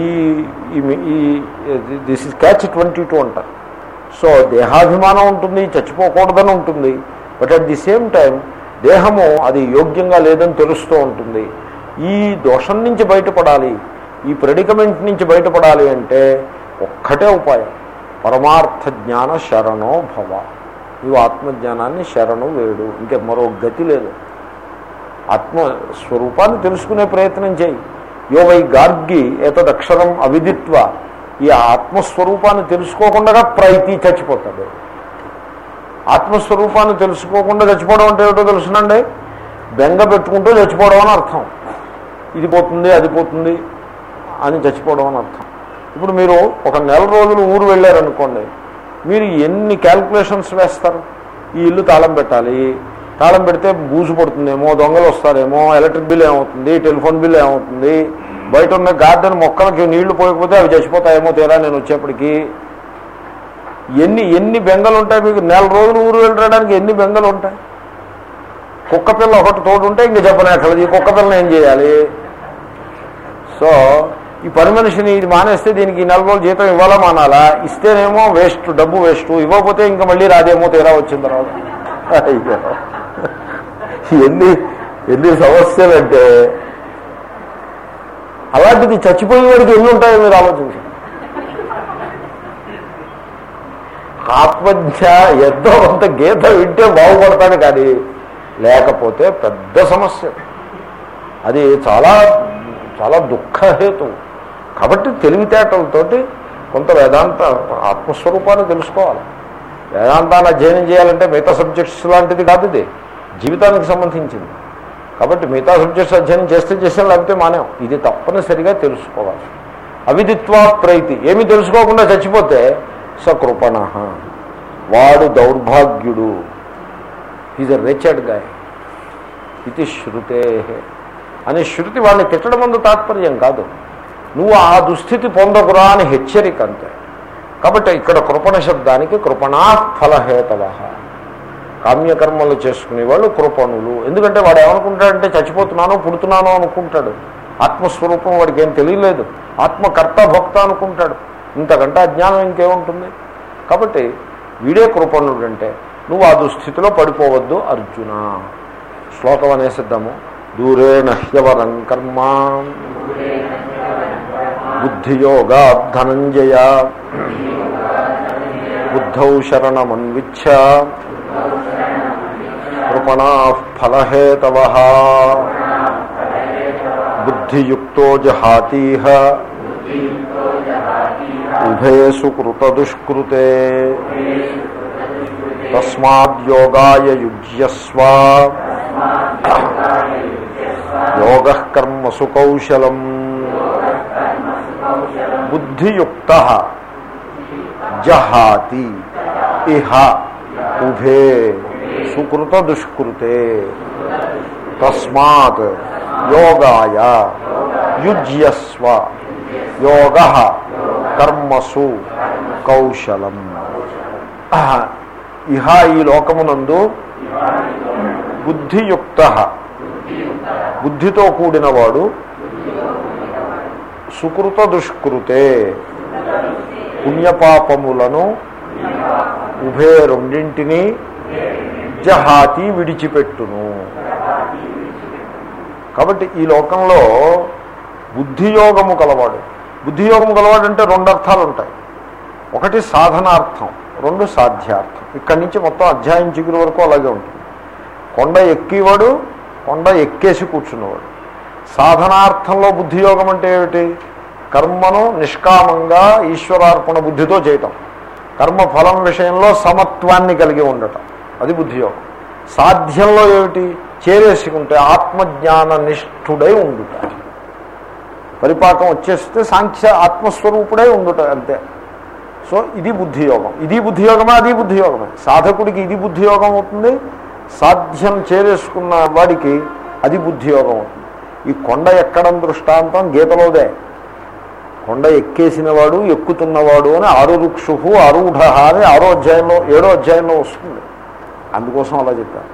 ఈ ఈ this is catch twenty two అంటారు. సో దేహాభిమానం ఉంటుంది చచ్చిపోకూడదని ఉంటుంది. But at the same time దేహము అది యోగ్యంగా లేదని తెలుస్తూ ఉంటుంది. ఈ దోషం నుంచి బయటపడాలి ఈ ప్రెడికమెంట్ నుంచి బయటపడాలి అంటే ఒక్కటే ఉపాయం. పరమార్థ జ్ఞాన శరణో భవ. నీవు ఆత్మజ్ఞానాన్ని శరణు వేడు. ఇంకే మరో గతి లేదు. ఆత్మస్వరూపాన్ని తెలుసుకునే ప్రయత్నం చేయి. యో వై గార్గి ఏతదక్షరం అవిదిత్వ ఈ ఆత్మస్వరూపాన్ని తెలుసుకోకుండా ప్రయత్ని చచ్చిపోతాడు. ఆత్మస్వరూపాన్ని తెలుసుకోకుండా చచ్చిపోవడం అంటే ఏమిటో తెలుసునండి? బెంగ పెట్టుకుంటూ చచ్చిపోవడం అని అర్థం. ఇది పోతుంది అది పోతుంది అని చచ్చిపోవడం అని అర్థం. ఇప్పుడు మీరు ఒక నెల రోజులు ఊరు వెళ్ళారనుకోండి మీరు ఎన్ని క్యాల్కులేషన్స్ వేస్తారు? ఈ ఇల్లు తాళం పెట్టాలి తాళం పెడితే బూజు పడుతుందేమో దొంగలు వస్తారేమో ఎలక్ట్రిక్ బిల్ ఏమవుతుంది టెలిఫోన్ బిల్ ఏమవుతుంది బయట ఉన్న గార్డెన్ మొక్కలకి నీళ్ళు పోయకపోతే అవి చచ్చిపోతాయేమో తీరా నేను వచ్చేప్పటికి. ఎన్ని ఎన్ని బెంగలు ఉంటాయి మీకు? నెల రోజులు ఊరు వెళ్ళడానికి ఎన్ని బెంగలు ఉంటాయి కుక్క పిల్ల ఒకటి తోడు ఉంటే ఇంక ఈ కుక్క పిల్లని ఏం చేయాలి? సో ఈ పని మనిషిని ఇది మానేస్తే దీనికి ఈ నెల రోజులు జీతం ఇవ్వాలా మానాలా? ఇస్తేనేమో వేస్ట్ డబ్బు వేస్ట్. ఇవ్వకపోతే ఇంకా మళ్ళీ రాదేమో తీరా వచ్చిన తర్వాత. అయ్యో. ఎన్ని ఎన్ని సమస్యలు అంటే అలాంటిది చచ్చిపోయే వాడికి ఎన్ని ఉంటాయో మీరు ఆలోచించండి. ఆత్మజ్ఞ ఎంతో కొంత గీత వింటే బాగుపడతాడు కానీ లేకపోతే పెద్ద సమస్య. అది చాలా చాలా దుఃఖహేతు. కాబట్టి తెలివితేటలతోటి కొంత వేదాంత ఆత్మస్వరూపాన్ని తెలుసుకోవాలి. వేదాంతాన్ని అధ్యయనం చేయాలంటే మిగతా సబ్జెక్ట్స్ లాంటిది కాదు ఇది. జీవితానికి సంబంధించింది. కాబట్టి మిగతా సబ్జెక్ట్స్ అధ్యయనం చేస్తే చేసాం లేకపోతే మానేం. ఇది తప్పనిసరిగా తెలుసుకోవాలి. అవిదిత్వా ప్రైతి. ఏమి తెలుసుకోకుండా చచ్చిపోతే సకృపణ. వాడు దౌర్భాగ్యుడు. ఈజ్ అ రిచర్డ్ గాయ్ ఇది శృతే. అని శృతి వాడిని తిట్టడం ముందు తాత్పర్యం కాదు. నువ్వు ఆ దుస్థితి పొందకురా అని హెచ్చరిక అంతే. కాబట్టి ఇక్కడ కృపణ శబ్దానికి కృపణా ఫలహేతవ. కామ్యకర్మలు చేసుకునే వాళ్ళు కృపణులు. ఎందుకంటే వాడు ఏమనుకుంటాడంటే చచ్చిపోతున్నానో పుడుతున్నానో అనుకుంటాడు. ఆత్మస్వరూపం వాడికి ఏం తెలియలేదు. ఆత్మకర్త భక్త అనుకుంటాడు. ఇంతకంటే అజ్ఞానం ఇంకేముంటుంది? కాబట్టి వీడే కృపణుడు అంటే నువ్వు ఆ దుస్థితిలో పడిపోవద్దు అర్జున. శ్లోకం అనేసిద్దాము దూరే నహ్యవరం కర్మ. బుద్ధియోగా ధనంజయ బుద్ధౌ శరణమన్విచ్ఛ. కృపణా ఫలహేతవ బుద్ధియుక్తో జహాతీహ ఉభే సుకృత దుష్కృతే తస్మాద్యోగాయ యుజ్యస్వ యోగ కర్మసు కౌశలం బుద్ధియుక్త జహాతి ఇహ ఉభే సుకృత దుష్కృతే. తస్మాత్ యోగాయ యుజ్యస్వ. యోగ కర్మసు కౌశలం. ఇహ ఈ లోకమునందు బుద్ధియుక్త. బుద్ధితో కూడినవాడు సుకృత దుష్కృతే. పుణ్యపాపములను ఉభయ రెండింటినీ జహాతి విడిచిపెట్టును. కాబట్టి ఈ లోకంలో బుద్ధియోగము కలవాడు. బుద్ధియోగము కలవాడు అంటే రెండు అర్థాలు ఉంటాయి. ఒకటి సాధనార్థం రెండు సాధ్యార్థం. ఇక్కడి నుంచి మొత్తం అధ్యాయం చిగురు వరకు అలాగే ఉంటుంది. కొండ ఎక్కివాడు కొండ ఎక్కేసి కూర్చున్నవాడు. సాధనార్థంలో బుద్ధియోగం అంటే ఏమిటి? కర్మను నిష్కామంగా ఈశ్వరార్పణ బుద్ధితో చేయటం. కర్మ ఫలం విషయంలో సమత్వాన్ని కలిగి ఉండటం. అది బుద్ధియోగం. సాధ్యంలో ఏమిటి? చేరేసుకుంటే ఆత్మజ్ఞాన నిష్ఠుడై ఉండుట. పరిపాకం వచ్చేస్తే సాంఖ్య ఆత్మస్వరూపుడై ఉండుట అంతే. సో ఇది బుద్ధియోగం. ఇది బుద్ధియోగమే? అది బుద్ధియోగమే. సాధకుడికి ఇది బుద్ధియోగం అవుతుంది. సాధ్యం చేరేసుకున్న వాడికి అది బుద్ధియోగం అవుతుంది. ఈ కొండ ఎక్కడం దృష్టాంతం గీతలోదే. కొండ ఎక్కేసిన వాడు ఎక్కుతున్నవాడు అని ఆరురుక్షు ఆరూఢ అని ఆరో అధ్యాయంలో ఏడో అధ్యాయంలో వస్తుంది. అందుకోసం అలా చెప్పారు.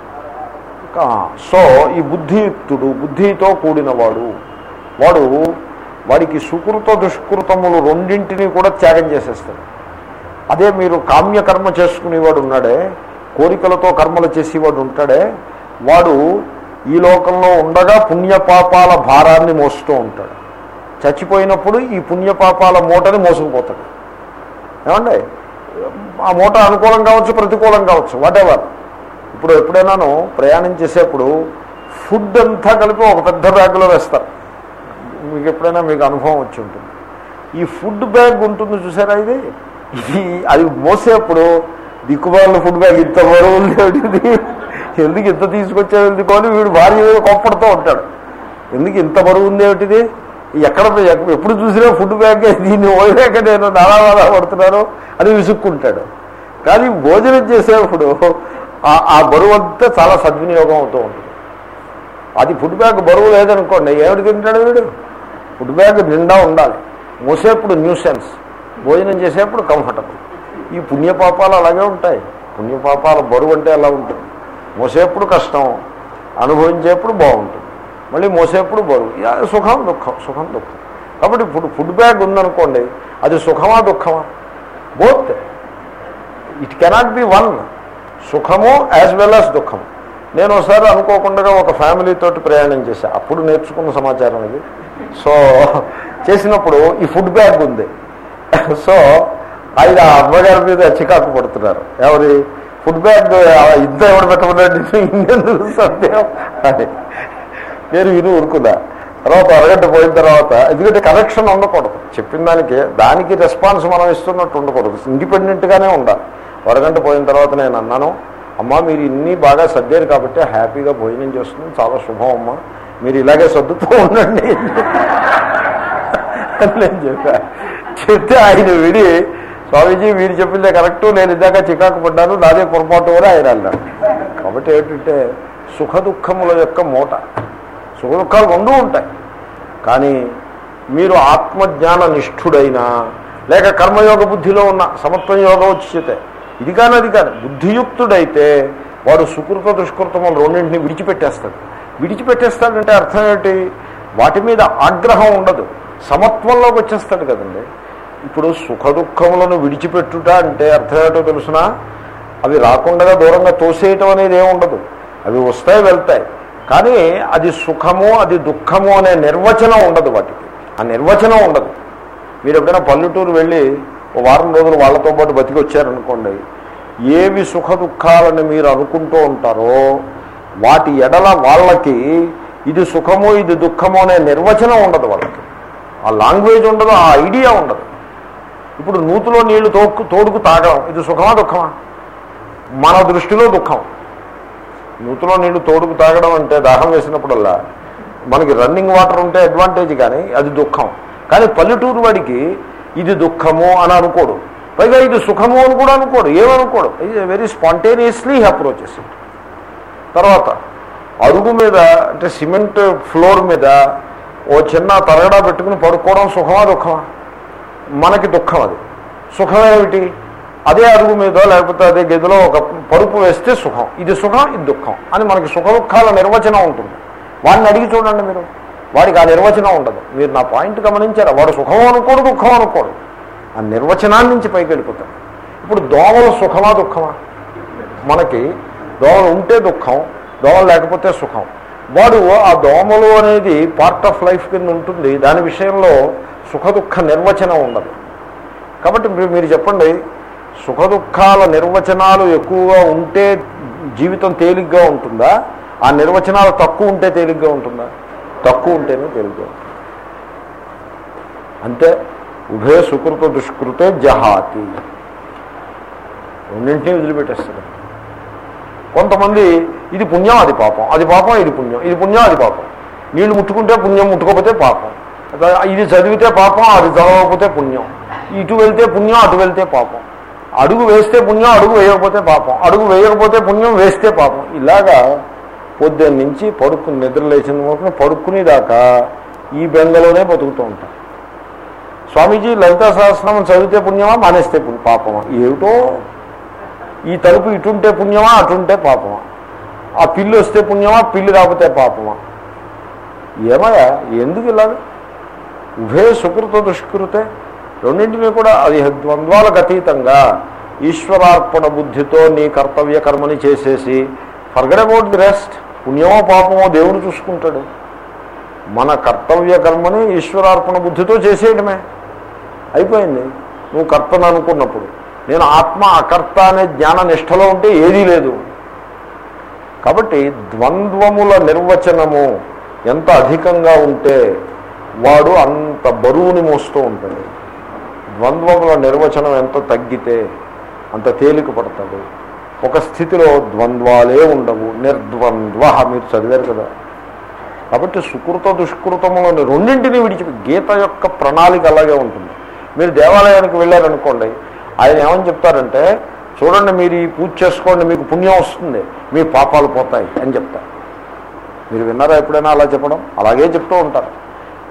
సో ఈ బుద్ధియుక్తుడు బుద్ధితో కూడినవాడు వాడు వాడికి సుకృత దుష్కృతములు రెండింటినీ కూడా త్యాగం చేసేస్తాడు. అదే మీరు కామ్యకర్మ చేసుకునేవాడు ఉన్నాడే కోరికలతో కర్మలు చేసేవాడు ఉంటాడే వాడు ఈ లోకంలో ఉండగా పుణ్యపాపాల భారాన్ని మోస్తూ ఉంటాడు. చచ్చిపోయినప్పుడు ఈ పుణ్యపాపాల మూటని మోసుకుపోతాడు. ఏమండి? ఆ మూట అనుకూలం కావచ్చు ప్రతికూలం కావచ్చు వాటెవర్ ఇప్పుడు ఎప్పుడైనాను ప్రయాణం చేసేప్పుడు ఫుడ్ అంతా కలిపి ఒక పెద్ద బ్యాగ్లో వేస్తారు. మీకు ఎప్పుడైనా మీకు అనుభవం వచ్చి ఉంటుంది. ఈ ఫుడ్ బ్యాగ్ ఉంటుంది చూసారా ఇది? ఇది అది మోసేప్పుడు దిక్కుబాలు ఫుడ్ బ్యాగ్ ఇంత బరువు ఉంది ఎందుకు ఇంత తీసుకొచ్చావు ఎందుకు? వీడు భార్య మీద ఉంటాడు. ఎందుకు ఇంత బరువు ఉంది ఏమిటిది? ఎక్కడ ఎప్పుడు చూసినా ఫుడ్ బ్యాగ్ దీన్ని ఓయలేక నేను నానా పడుతున్నాను అని విసుక్కుంటాడు. కానీ భోజనం చేసేప్పుడు ఆ- బరువు అంతా చాలా సద్వినియోగం అవుతూ ఉంటుంది. అది ఫుడ్ బ్యాగ్ బరువు లేదనుకోండి ఏమిటి తింటాడు వీడు? ఫుడ్ బ్యాగ్ నిండా ఉండాలి. మోసేప్పుడు న్యూసెన్స్. భోజనం చేసేప్పుడు కంఫర్టబుల్. ఈ పుణ్యపాపాలు అలాగే ఉంటాయి. పుణ్యపాపాల బరువు అంటే అలా ఉంటుంది. మోసేప్పుడు కష్టం అనుభవించేప్పుడు బాగుంటుంది. మళ్ళీ మోసేప్పుడు బరువు. యా, సుఖం దుఃఖం సుఖం దుఃఖం. కాబట్టి ఇప్పుడు ఫుడ్ బ్యాగ్ ఉందనుకోండి అది సుఖమా దుఃఖమా? Both. It cannot be one. సుఖము యాజ్ వెల్ యాజ్ దుఃఖం నేను ఒకసారి అనుకోకుండా ఒక ఫ్యామిలీ తోటి ప్రయాణం చేశా. అప్పుడు నేర్చుకున్న సమాచారం ఇది. సో చేసినప్పుడు ఈ ఫుడ్ బ్యాగ్ ఉంది. సో ఆయన ఆ అమ్మగారి మీద చికాకు పడుతున్నారు. ఎవరి ఫుడ్ బ్యాగ్ ఇంత ఎవరు పెట్టమన్నాడు? ఇంకెందుకు సత్యం? అని. నేను విని ఊరుకున్నా. తర్వాత అరగంట పోయిన తర్వాత ఎందుకంటే కనెక్షన్ ఉండకూడదు. చెప్పిన దానికి దానికి రెస్పాన్స్ మనం ఇస్తున్నట్టు ఉండకూడదు. ఇండిపెండెంట్గానే ఉండాలి. అరగంట పోయిన తర్వాత నేను అన్నాను అమ్మా మీరు ఇన్ని బాగా సర్దారు కాబట్టి హ్యాపీగా భోజనం చేస్తుంది చాలా శుభం అమ్మ. మీరు ఇలాగే సర్దుతూ ఉండండి. నేను చెప్పా. చెప్తే ఆయన విడి స్వామీజీ మీరు చెప్పిందే కరెక్ట్ నేను ఇందాక చికాకు పడ్డాను నాదే పొరపాటు కూడా ఆయన అన్నాడు. కాబట్టి ఏంటంటే సుఖ దుఃఖముల యొక్క మూట. సుఖ దుఃఖాలు రెండూ ఉంటాయి. కానీ మీరు ఆత్మజ్ఞాన నిష్ఠుడైనా లేక కర్మయోగ బుద్ధిలో ఉన్న సమత్వం యోగం వచ్చితే ఇది కానీ అది కాదు. బుద్ధియుక్తుడైతే వాడు సుకృత దుష్కృతములు రెండింటిని విడిచిపెట్టేస్తాడు. విడిచిపెట్టేస్తాడంటే అర్థం ఏంటి వాటి మీద ఆగ్రహం ఉండదు. సమత్వంలోకి వచ్చేస్తాడు కదండి. ఇప్పుడు సుఖ దుఃఖములను విడిచిపెట్టుట అంటే అర్థం ఏంటో తెలుసునా? అవి రాకుండా దూరంగా తోసేయటం అనేది ఏముండదు ఉండదు. అవి వస్తాయి వెళ్తాయి. కానీ అది సుఖము అది దుఃఖము అనే నిర్వచనం ఉండదు వాటికి. ఆ నిర్వచనం ఉండదు. మీరు ఎప్పుడైనా పల్లెటూరు వెళ్ళి ఓ వారం రోజులు వాళ్ళతో పాటు బతికి వచ్చారనుకోండి ఏవి సుఖ దుఃఖాలని మీరు అనుకుంటూ ఉంటారో వాటి ఎడల వాళ్ళకి ఇది సుఖము ఇది దుఃఖము అనే నిర్వచనం ఉండదు వాళ్ళకి. ఆ లాంగ్వేజ్ ఉండదు ఆ ఐడియా ఉండదు. ఇప్పుడు నూతులో నీళ్ళు తోక్కు తోడుకు తాగడం ఇది సుఖమా దుఃఖమా? మన దృష్టిలో దుఃఖం. నూతులో నీళ్ళు తోడుకు తాగడం అంటే దాహం వేసినప్పుడల్లా మనకి రన్నింగ్ వాటర్ ఉంటే అడ్వాంటేజ్ కానీ అది దుఃఖం. కానీ పల్లెటూరు వాడికి ఇది దుఃఖము అని అనుకోడు. పైగా ఇది సుఖము అని కూడా అనుకోడు. ఏమనుకోడు? ఇది వెరీ స్పాంటేనియస్లీ అప్రోచెస్ తర్వాత అరుగు మీద అంటే సిమెంట్ ఫ్లోర్ మీద ఓ చిన్న తరగడా పెట్టుకుని పడుకోవడం సుఖమా దుఃఖమా? మనకి దుఃఖం అది. సుఖమేమిటి అదే అరుగు మీద లేకపోతే అదే గదిలో ఒక పరుపు వేస్తే సుఖం. ఇది సుఖం ఇది దుఃఖం అని మనకి సుఖ దుఃఖాల నిర్వచనం ఉంటుంది. వాడిని అడిగి చూడండి మీరు. వాడికి ఆ నిర్వచనం ఉండదు. మీరు నా పాయింట్ గమనించారా? వాడు సుఖం అనుకోడు దుఃఖం అనుకోడు. ఆ నిర్వచనాన్ని నుంచి పైకి వెళ్ళిపోతాడు. ఇప్పుడు దోమలు సుఖమా దుఃఖమా? మనకి దోమలు ఉంటే దుఃఖం దోమలు లేకపోతే సుఖం. వాడు ఆ దోమలు అనేది పార్ట్ ఆఫ్ లైఫ్ కింద ఉంటుంది. దాని విషయంలో సుఖ దుఃఖ నిర్వచనం ఉండదు. కాబట్టి మీరు మీరు చెప్పండి సుఖ దుఃఖాల నిర్వచనాలు ఎక్కువగా ఉంటే జీవితం తేలిగ్గా ఉంటుందా? ఆ నిర్వచనాలు తక్కువ ఉంటే తేలిగ్గా ఉంటుందా? తక్కువ ఉంటేనే తేలిగ్గా అంటే ఉభయ సుకృత దుష్కృతే జహాతి. రెండింటినీ వదిలిపెట్టేస్తారు కొంతమంది ఇది పుణ్యం అది పాపం. అది పాపం ఇది పుణ్యం. ఇది పుణ్యం అది పాపం. నీళ్ళు ముట్టుకుంటే పుణ్యం ముట్టుకోకపోతే పాపం. ఇది చదివితే పాపం అది చదవకపోతే పుణ్యం. ఇటు వెళ్తే పుణ్యం అటు వెళ్తే పాపం. అడుగు వేస్తే పుణ్యం అడుగు వేయకపోతే పాపం. అడుగు వేయకపోతే పుణ్యం వేస్తే పాపం. ఇలాగా పొద్దున్న నుంచి పడుకుని నిద్ర లేచిన వరకు పడుకునేదాకా ఈ బెంగలోనే బతుకుతూ ఉంటాం. స్వామీజీ లలితా సహస్రం చదివితే పుణ్యమా? మానేస్తే పాపమా? ఏమిటో? ఈ తలుపు ఇటుంటే పుణ్యమా? అటుంటే పాపమా? ఆ పిల్లి వస్తే పుణ్యమా? పిల్లి రాకపోతే పాపమా? ఏమయ్యా? ఎందుకు ఇలాగ? ఉభయ సుకృత దుష్కృతే. రెండింటినీ కూడా అది ద్వంద్వాలకు అతీతంగా ఈశ్వరార్పణ బుద్ధితో నీ కర్తవ్య కర్మని చేసేసి ఫర్గడ్ అబౌట్ ది రెస్ట్ పుణ్యమో పాపమో దేవుడు చూసుకుంటాడు. మన కర్తవ్య కర్మని ఈశ్వరార్పణ బుద్ధితో చేసేయడమే. అయిపోయింది. నువ్వు కర్తను అనుకున్నప్పుడు. నేను ఆత్మ అకర్త అనే జ్ఞాన నిష్టలో ఉంటే ఏదీ లేదు. కాబట్టి ద్వంద్వముల నిర్వచనము ఎంత అధికంగా ఉంటే వాడు అంత బరువుని మోస్తూ ఉంటాడు. ద్వంద్వముల నిర్వచనం ఎంత తగ్గితే అంత తేలిక పడతాడు ఒక స్థితిలో ద్వంద్వాలే ఉండవు నిర్ద్వంద్వ మీరు చదివారు కదా. కాబట్టి సుకృత దుష్కృతములను రెండింటినీ విడిచి గీత యొక్క ప్రణాళిక అలాగే ఉంటుంది. మీరు దేవాలయానికి వెళ్ళారనుకోండి ఆయన ఏమని చెప్తారంటే చూడండి మీరు ఈ పూజ చేసుకోండి మీకు పుణ్యం వస్తుంది మీ పాపాలు పోతాయి అని చెప్తారు. మీరు విన్నారా ఎప్పుడైనా అలా చెప్పడం? అలాగే చెప్తూ ఉంటారు.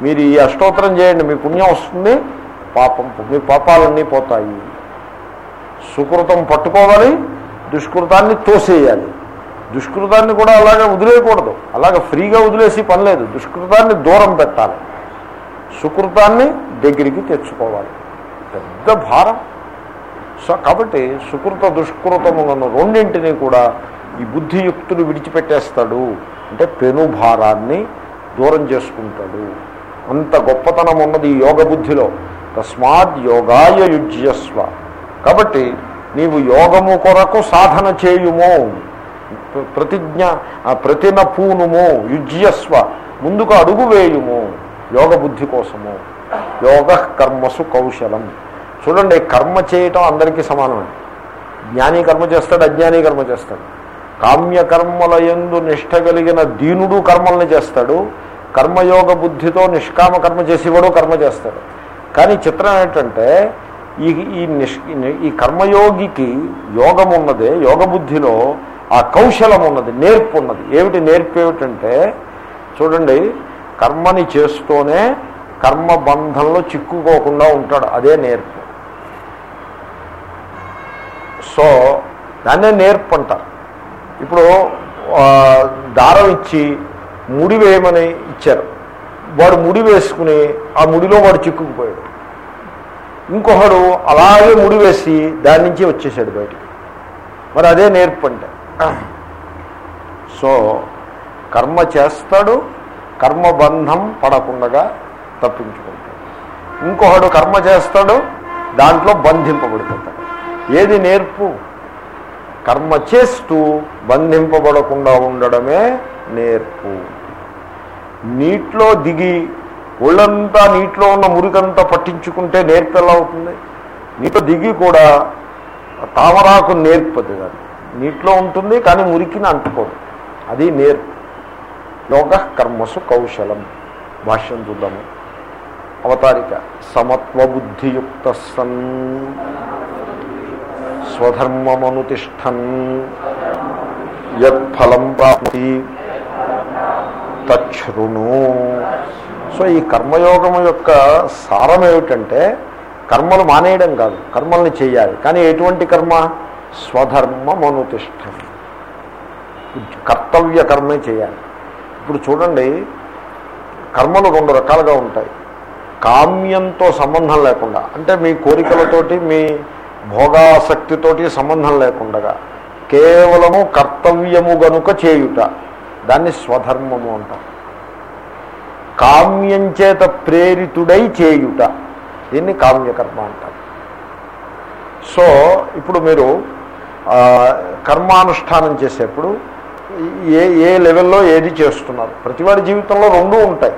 మీరు ఈ అష్టోత్తరం చేయండి మీ పుణ్యం వస్తుంది పాపం మీ పాపాలన్నీ పోతాయి. సుకృతం పట్టుకోవాలి దుష్కృతాన్ని తోసేయాలి. దుష్కృతాన్ని కూడా అలాగే వదిలేయకూడదు. అలాగే ఫ్రీగా వదిలేసి పని లేదు. దుష్కృతాన్ని దూరం పెట్టాలి. సుకృతాన్ని దగ్గరికి తెచ్చుకోవాలి. పెద్ద భారం. సో కాబట్టి సుకృత దుష్కృతములను రెండింటినీ కూడా ఈ బుద్ధియుక్తుడు విడిచిపెట్టేస్తాడు. అంటే పెనుభారాన్ని దూరం చేసుకుంటాడు. అంత గొప్పతనం ఉన్నది ఈ యోగ బుద్ధిలో తస్మాత్ యోగాయ యుజ్యస్వ. కాబట్టి నీవు యోగము కొరకు సాధన చేయుము. ప్రతిజ్ఞ ప్రతిన పూనుము యుజ్యస్వ ముందుకు అడుగు వేయుము. యోగ బుద్ధి కోసము. యోగ కర్మసు కౌశలం. చూడండి కర్మ చేయటం అందరికీ సమానమే జ్ఞాని కర్మ చేస్తాడు అజ్ఞాని కర్మ చేస్తాడు. కామ్యకర్మల యందు నిష్ట కలిగిన దీనుడు కర్మల్ని చేస్తాడు. కర్మయోగ బుద్ధితో నిష్కామ కర్మ చేసేవాడు కర్మ చేస్తాడు. కానీ చిత్రం ఏంటంటే ఈ ఈ నిష్ ఈ కర్మయోగికి యోగం ఉన్నదే యోగ బుద్ధిలో ఆ కౌశలం ఉన్నది నేర్పు ఉన్నది ఏమిటి నేర్పు ఏమిటంటే చూడండి కర్మని చేస్తూనే కర్మ బంధంలో చిక్కుకోకుండా ఉంటాడు. అదే నేర్పు. సో దాన్నే నేర్పు అంటారు ఇప్పుడు దారం ఇచ్చి ముడి వేయమని ఇచ్చారు. వాడు ముడి వేసుకుని ఆ ముడిలో వాడు చిక్కుకుపోయాడు. ఇంకొకడు అలాగే ముడివేసి దాని నుంచి వచ్చేసాడు బయటికి. మరి అదే నేర్పు అంటే. సో కర్మ చేస్తాడు కర్మబంధం పడకుండా తప్పించుకుంటాడు. ఇంకొకడు కర్మ చేస్తాడు దాంట్లో బంధింపబడిపోతాడు. ఏది నేర్పు? కర్మ చేస్తూ బంధింపబడకుండా ఉండడమే నేర్పు. నీటిలో దిగి ఒళ్ళంతా నీటిలో ఉన్న మురికంతా పట్టించుకుంటే నేర్పెలా అవుతుంది? నీటిలో దిగి కూడా తామరాకు నేర్పది అది నీటిలో ఉంటుంది కానీ మురికిని అంటుకోదు. అది నేర్పు. యోగ కర్మసు కౌశలం. భాష్యం చూద్దాము. అవతారిక. సమత్వ బుద్ధియుక్త సన్. స్వధర్మమనుతిష్టన్. యత్ఫలం ప్రాప్తి. తచ్ఛృణు. సో ఈ కర్మయోగం యొక్క సారం ఏమిటంటే కర్మలు మానేయడం కాదు కర్మల్ని చేయాలి. కానీ ఎటువంటి కర్మ? స్వధర్మమనుతిష్టం. కర్తవ్య కర్మే చేయాలి. ఇప్పుడు చూడండి కర్మలు రెండు రకాలుగా ఉంటాయి. కామ్యంతో సంబంధం లేకుండా అంటే మీ కోరికలతోటి మీ భోగాసక్తితోటి సంబంధం లేకుండా కేవలము కర్తవ్యము గనుక చేయుట దాన్ని స్వధర్మము అంటారు. కామ్యం చేత ప్రేరితుడై చేయుట. దీన్ని కామ్యకర్మ అంటారు. సో ఇప్పుడు మీరు కర్మానుష్ఠానం చేసేప్పుడు ఏ ఏ లెవెల్లో ఏది చేస్తున్నారు? ప్రతివాడి జీవితంలో రెండూ ఉంటాయి.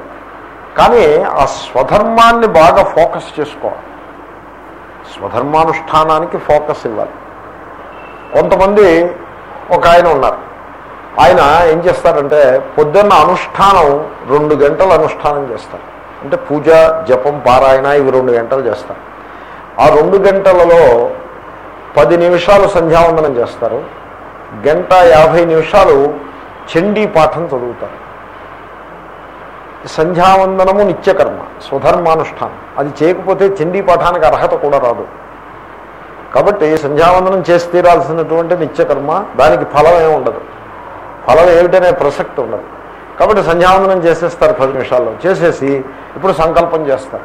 కానీ ఆ స్వధర్మాన్ని బాగా ఫోకస్ చేసుకోవాలి. స్వధర్మానుష్ఠానానికి ఫోకస్ ఇవ్వాలి. కొంతమంది ఒక ఆయన ఉన్నారు. ఆయన ఏం చేస్తారంటే పొద్దున్న అనుష్ఠానం రెండు గంటలు అనుష్ఠానం చేస్తారు. అంటే పూజ జపం పారాయణ ఇవి రెండు గంటలు చేస్తారు. ఆ రెండు గంటలలో పది నిమిషాలు సంధ్యావందనం చేస్తారు. గంట యాభై నిమిషాలు చండీ పాఠం చదువుతారు. సంధ్యావందనము నిత్యకర్మ స్వధర్మానుష్ఠానం. అది చేయకపోతే చండీ పాఠానికి అర్హత కూడా రాదు. కాబట్టి సంధ్యావందనం చేసి తీరాల్సినటువంటి నిత్యకర్మ దానికి ఫలం ఏమి ఉండదు. ఫలం ఏమిటనే ప్రసక్తి ఉండదు. కాబట్టి సంధ్యావందనం చేసేస్తారు పది నిమిషాల్లో. చేసేసి ఇప్పుడు సంకల్పం చేస్తారు.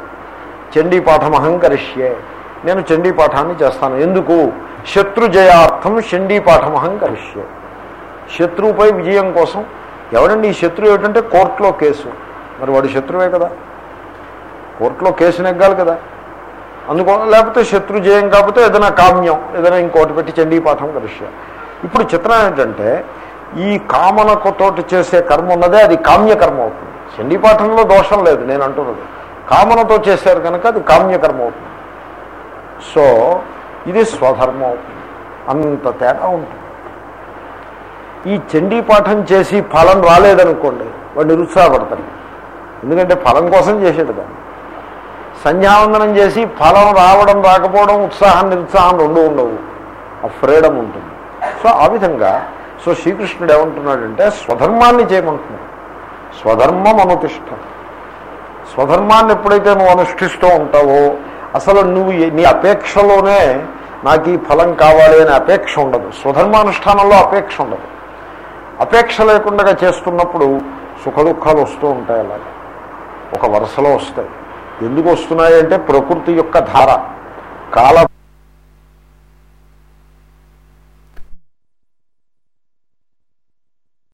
చండీ పాఠం అహంకరిష్యే. నేను చండీ పాఠాన్ని చేస్తాను. ఎందుకు? శత్రు జయార్థం చండీ పాఠం అహంకరిష్యే. శత్రువుపై విజయం కోసం ఎవడండి ఈ శత్రువు ఏమిటంటే కోర్టులో కేసు. మరి వాడు శత్రువే కదా. కోర్టులో కేసు నెగ్గాలి కదా. అందుకో లేకపోతే శత్రు జయం కాకపోతే ఏదైనా కామ్యం ఏదైనా ఇంకోటి పెట్టి చండీ పాఠం కలిసా ఇప్పుడు చిత్రం ఏంటంటే ఈ కామనకుతోటి చేసే కర్మ ఉన్నదే అది కామ్యకర్మ అవుతుంది. చండీపాఠంలో దోషం లేదు నేను అంటున్నది. కామనతో చేశారు కనుక అది కామ్యకర్మ అవుతుంది. సో ఇది స్వధర్మం. అవుతుంది అంత తేడా ఉంటుంది. ఈ చండీపాఠం చేసి ఫలం రాలేదనుకోండి వాడు నిరుత్సాహపడతాడు. ఎందుకంటే ఫలం కోసం చేసాడు దాన్ని సంధ్యావందనం చేసి ఫలం రావడం రాకపోవడం ఉత్సాహం నిరుత్సాహం రెండు ఉండవు. ఆ ఫ్రీడమ్ ఉంటుంది. సో ఆ విధంగా సో శ్రీకృష్ణుడు ఏమంటున్నాడంటే స్వధర్మాన్ని చేయమంటున్నాడు. స్వధర్మం అనుతిష్ట. స్వధర్మాన్ని ఎప్పుడైతే నువ్వు అనుష్ఠిస్తూ ఉంటావో అసలు నువ్వు నీ అపేక్షలోనే నాకు ఈ ఫలం కావాలి అనే అపేక్ష ఉండదు. స్వధర్మానుష్ఠానంలో అపేక్ష ఉండదు. అపేక్ష లేకుండా చేస్తున్నప్పుడు సుఖ దుఃఖాలు వస్తూ ఉంటాయి అలాగే. ఒక వరుసలో వస్తాయి. ఎందుకు వస్తున్నాయి అంటే ప్రకృతి యొక్క ధార. కాల